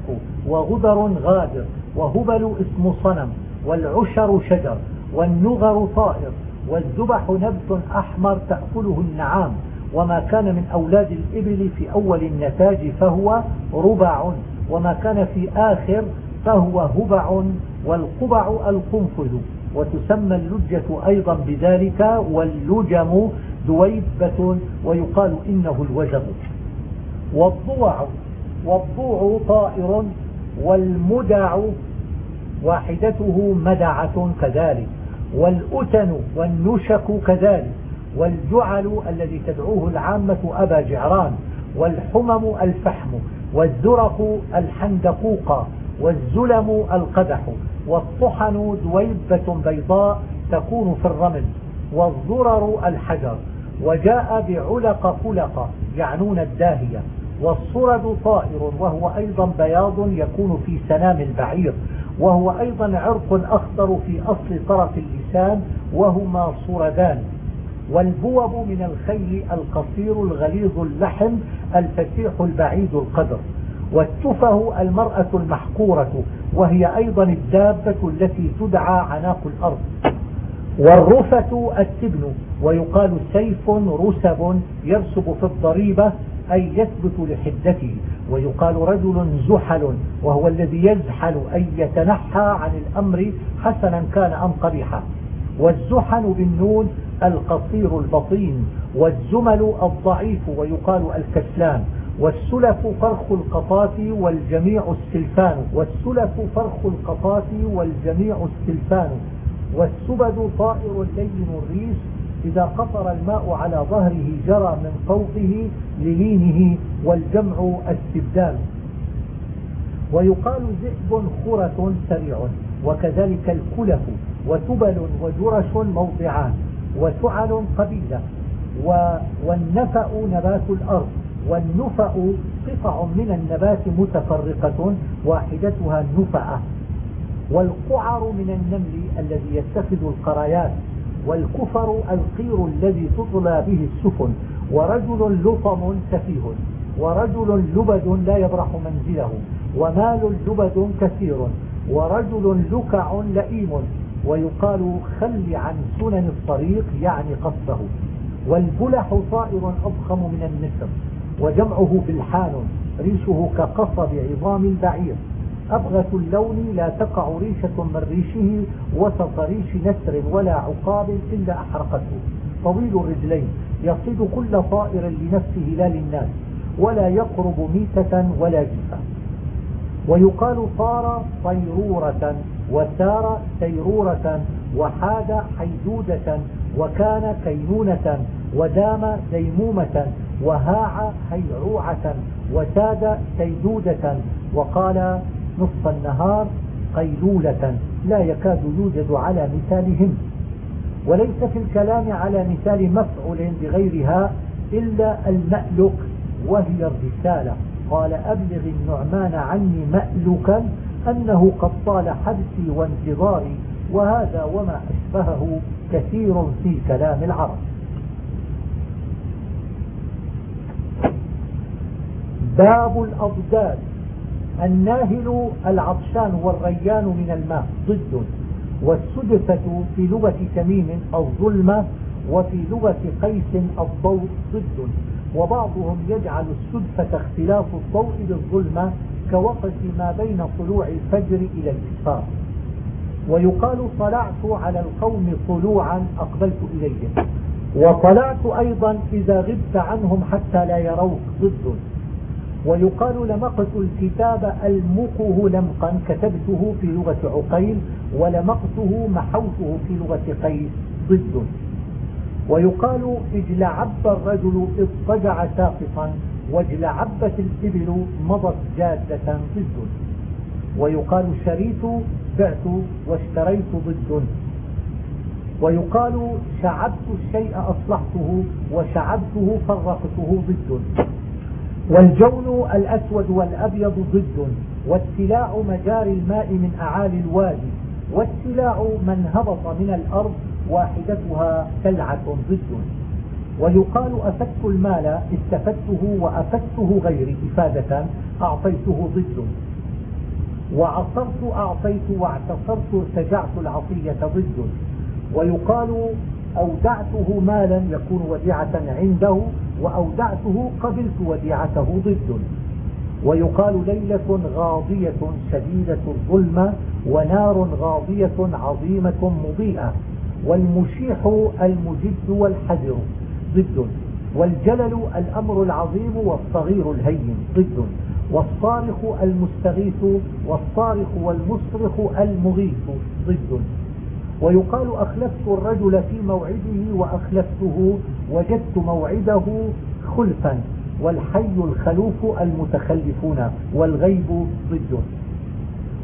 وغدر غادر وهبل اسم صنم والعشر شجر والنغر طائر والذبح نبت أحمر تأكله النعام وما كان من أولاد الإبل في أول النتاج فهو ربع وما كان في آخر فهو هبع والقبع القنفذ. وتسمى اللجة أيضا بذلك واللجم دويبة ويقال إنه الوجب. والضوع والضوع طائر والمدع واحدته مدعة كذلك والأتن والنشك كذلك والجعل الذي تدعوه العامة أبا جعران والحمم الفحم والزرق الحندقوق والزلم القدح والطحن دويبة بيضاء تكون في الرمل والزرر الحجر. وجاء بعلق فلق يعنون الداهية. والصرد طائر وهو أيضا بياض يكون في سنام البعير وهو أيضا عرق أخضر في أصل طرف اللسان وهما صردان. والبوب من الخيل القصير الغليظ اللحم الفسيح البعيد القدر. والتفه المرأة المحقورة وهي أيضا الدابة التي تدعى عناق الأرض. والرفة التبن ويقال سيف رسب يرسب في الضريبة أي يثبت لحدته ويقال رجل زحل وهو الذي يزحل أي يتنحى عن الأمر حسنا كان أم قبيحا والزحل بالنون القصير البطين والزمل الضعيف ويقال الكسلان. والسلف فرخ القطات والجميع السلفان والسلف فرخ القطات والجميع السلفان. والسبد طائر لين الريش إذا قطر الماء على ظهره جرى من فوقه للينه والجمع السبدان ويقال ذئب خرة سريع وكذلك الكلف وتبل وجرش موضعان وثعل قبيلة والنفأ نبات الأرض والنفأ قطع من النبات متفرقة واحدتها النفأة والقعر من النمل الذي يتخذ القرايات والكفر القير الذي تطلى به السفن ورجل لطم سفيه ورجل لبد لا يبرح منزله ومال لبد كثير ورجل لكع لئيم ويقال خل عن سنن الطريق يعني قصده. والبلح طائر أضخم من النسر وجمعه بالحان ريشه كقصب عظام البعير. أبغة اللون لا تقع ريشة من ريشه وسط ريش نسر ولا عقاب إلا أحرقته. طويل الرجلين يصيد كل طائر لنفسه لا للناس ولا يقرب ميتة ولا جفا ويقال صار طيرورة وسار سيرورة وحاد حيدودة وكان كينونة ودام ديمومة وهاع هيعوعة وساد سيدودة وقال نصف النهار قيلولة لا يكاد يوجد على مثالهم. وليس في الكلام على مثال مفعول بغيرها إلا المألك وهي الرسالة. قال أبلغ النعمان عني مألكا أنه قد طال حبسي وانتظاري وهذا وما أشبهه كثير في كلام العرب. باب الأضداد. الناهل العطشان والريان من الماء ضد. والسدفة في لغة تميم الظلمة وفي لغة قيس الضوء ضد. وبعضهم يجعل السدفة اختلاف الضوء بالظلمة كوقت ما بين طلوع الفجر إلى الإسفار. ويقال طلعت على القوم طلوعا أقبلت إليهم. وطلعت أيضا إذا غبت عنهم حتى لا يروك ضد. ويقال لمقت الكتاب ألمقه لمقا كتبته في لغة عقيل ولمقته محوته في لغة قيس ضد. ويقال اجلعب الرجل اضطجع ساقطا واجلعبت الإبل مضت جادة ضد. ويقال شريت بعت واشتريت ضد. ويقال شعبت الشيء أصلحته وشعبته فرقته ضد. والجون الأسود والأبيض ضد والسلاع مجاري الماء من أعالي الوادي والسلاع من هبط من الأرض واحدتها سلعة ضد. ويقال أفدت المال استفدته وأفدته غيري إفادة أعطيته ضد. وعصرت أعطيت واعتصرت ارتجعت العطية ضد. ويقال أودعته مالا يكون وديعة عنده وأودعته قبلت وديعته ضد. ويقال ليلة غاضية شديدة الظلمة ونار غاضية عظيمة مضيئة. والمشيح المجد والحذر ضد. والجلل الأمر العظيم والصغير الهين ضد. والصارخ المستغيث والصارخ والمصرخ المغيث ضد. ويقال أخلفت الرجل في موعده وأخلفته وجدت موعده خلفا والحي الخلوف المتخلفون والغيب ضد.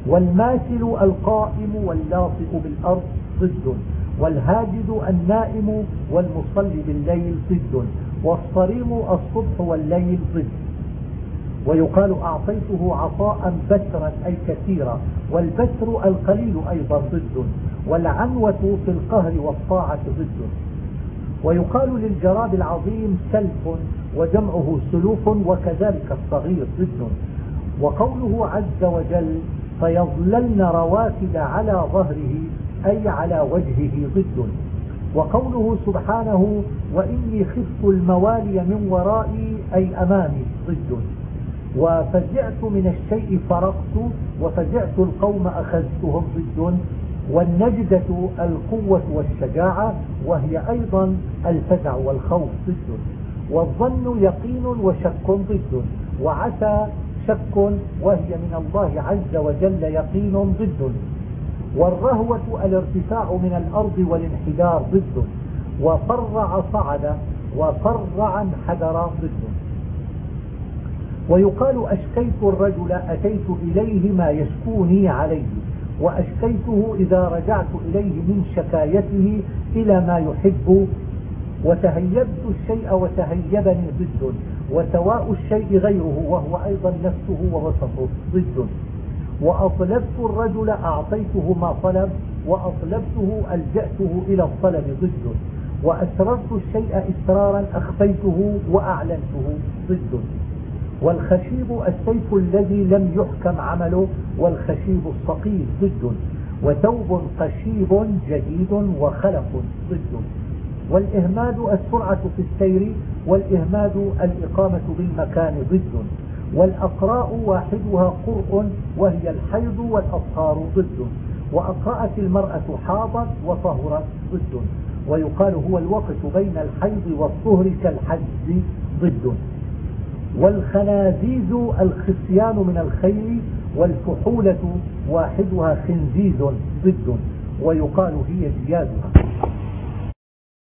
والماثل القائم واللاصق بالأرض ضد. والهاجد النائم والمصلي بالليل ضد. والصريم الصبح والليل ضد. ويقال أعطيته عطاء بترا أي كثيرا والبتر القليل أيضا ضد والعنوة في القهر والطاعة ضد. ويقال للجراد العظيم سلف وجمعه سلوف وكذلك الصغير ضد. وقوله عز وجل فيظللن رواتب على ظهره أي على وجهه ضد. وقوله سبحانه وإني خفت الموالي من ورائي أي أمامي ضد. وفزعت من الشيء فرقت وفزعت القوم أخذتهم ضد والنجدة القوة والشجاعة وهي أيضا الفزع والخوف ضد والظن يقين وشك ضد وعسى شك وهي من الله عز وجل يقين ضد والرهوة الارتفاع من الأرض والانحدار ضد وفرع صعد وفرع انحدر ضد ويقال أشكيت الرجل أتيت إليه ما يشكوني عليه وأشكيته إذا رجعت إليه من شكايته إلى ما يحب وتهيبت الشيء وتهيبني ضد وسواء الشيء غيره وهو أيضا نفسه ووسطه ضد. وأطلبت الرجل أعطيته ما طلب وأطلبته ألجأته إلى الطلب ضد. وأسررت الشيء إسرارا أخفيته وأعلنته ضد. والخشيب السيف الذي لم يحكم عمله والخشيب الصقيل ضد وثوب قشيب جديد وخلق ضد. والإهماد السرعة في السير والإهماد الإقامة بالمكان ضد. والأقراء واحدها قرء وهي الحيض والأطهار ضد. وأقرأت المرأة حاضت وطهرت ضد. ويقال هو الوقت بين الحيض والطهر كالحج ضد. والخنازيز الخصيان من الخيل والفحولة واحدها خنزيز ضد ويقال هي جيادها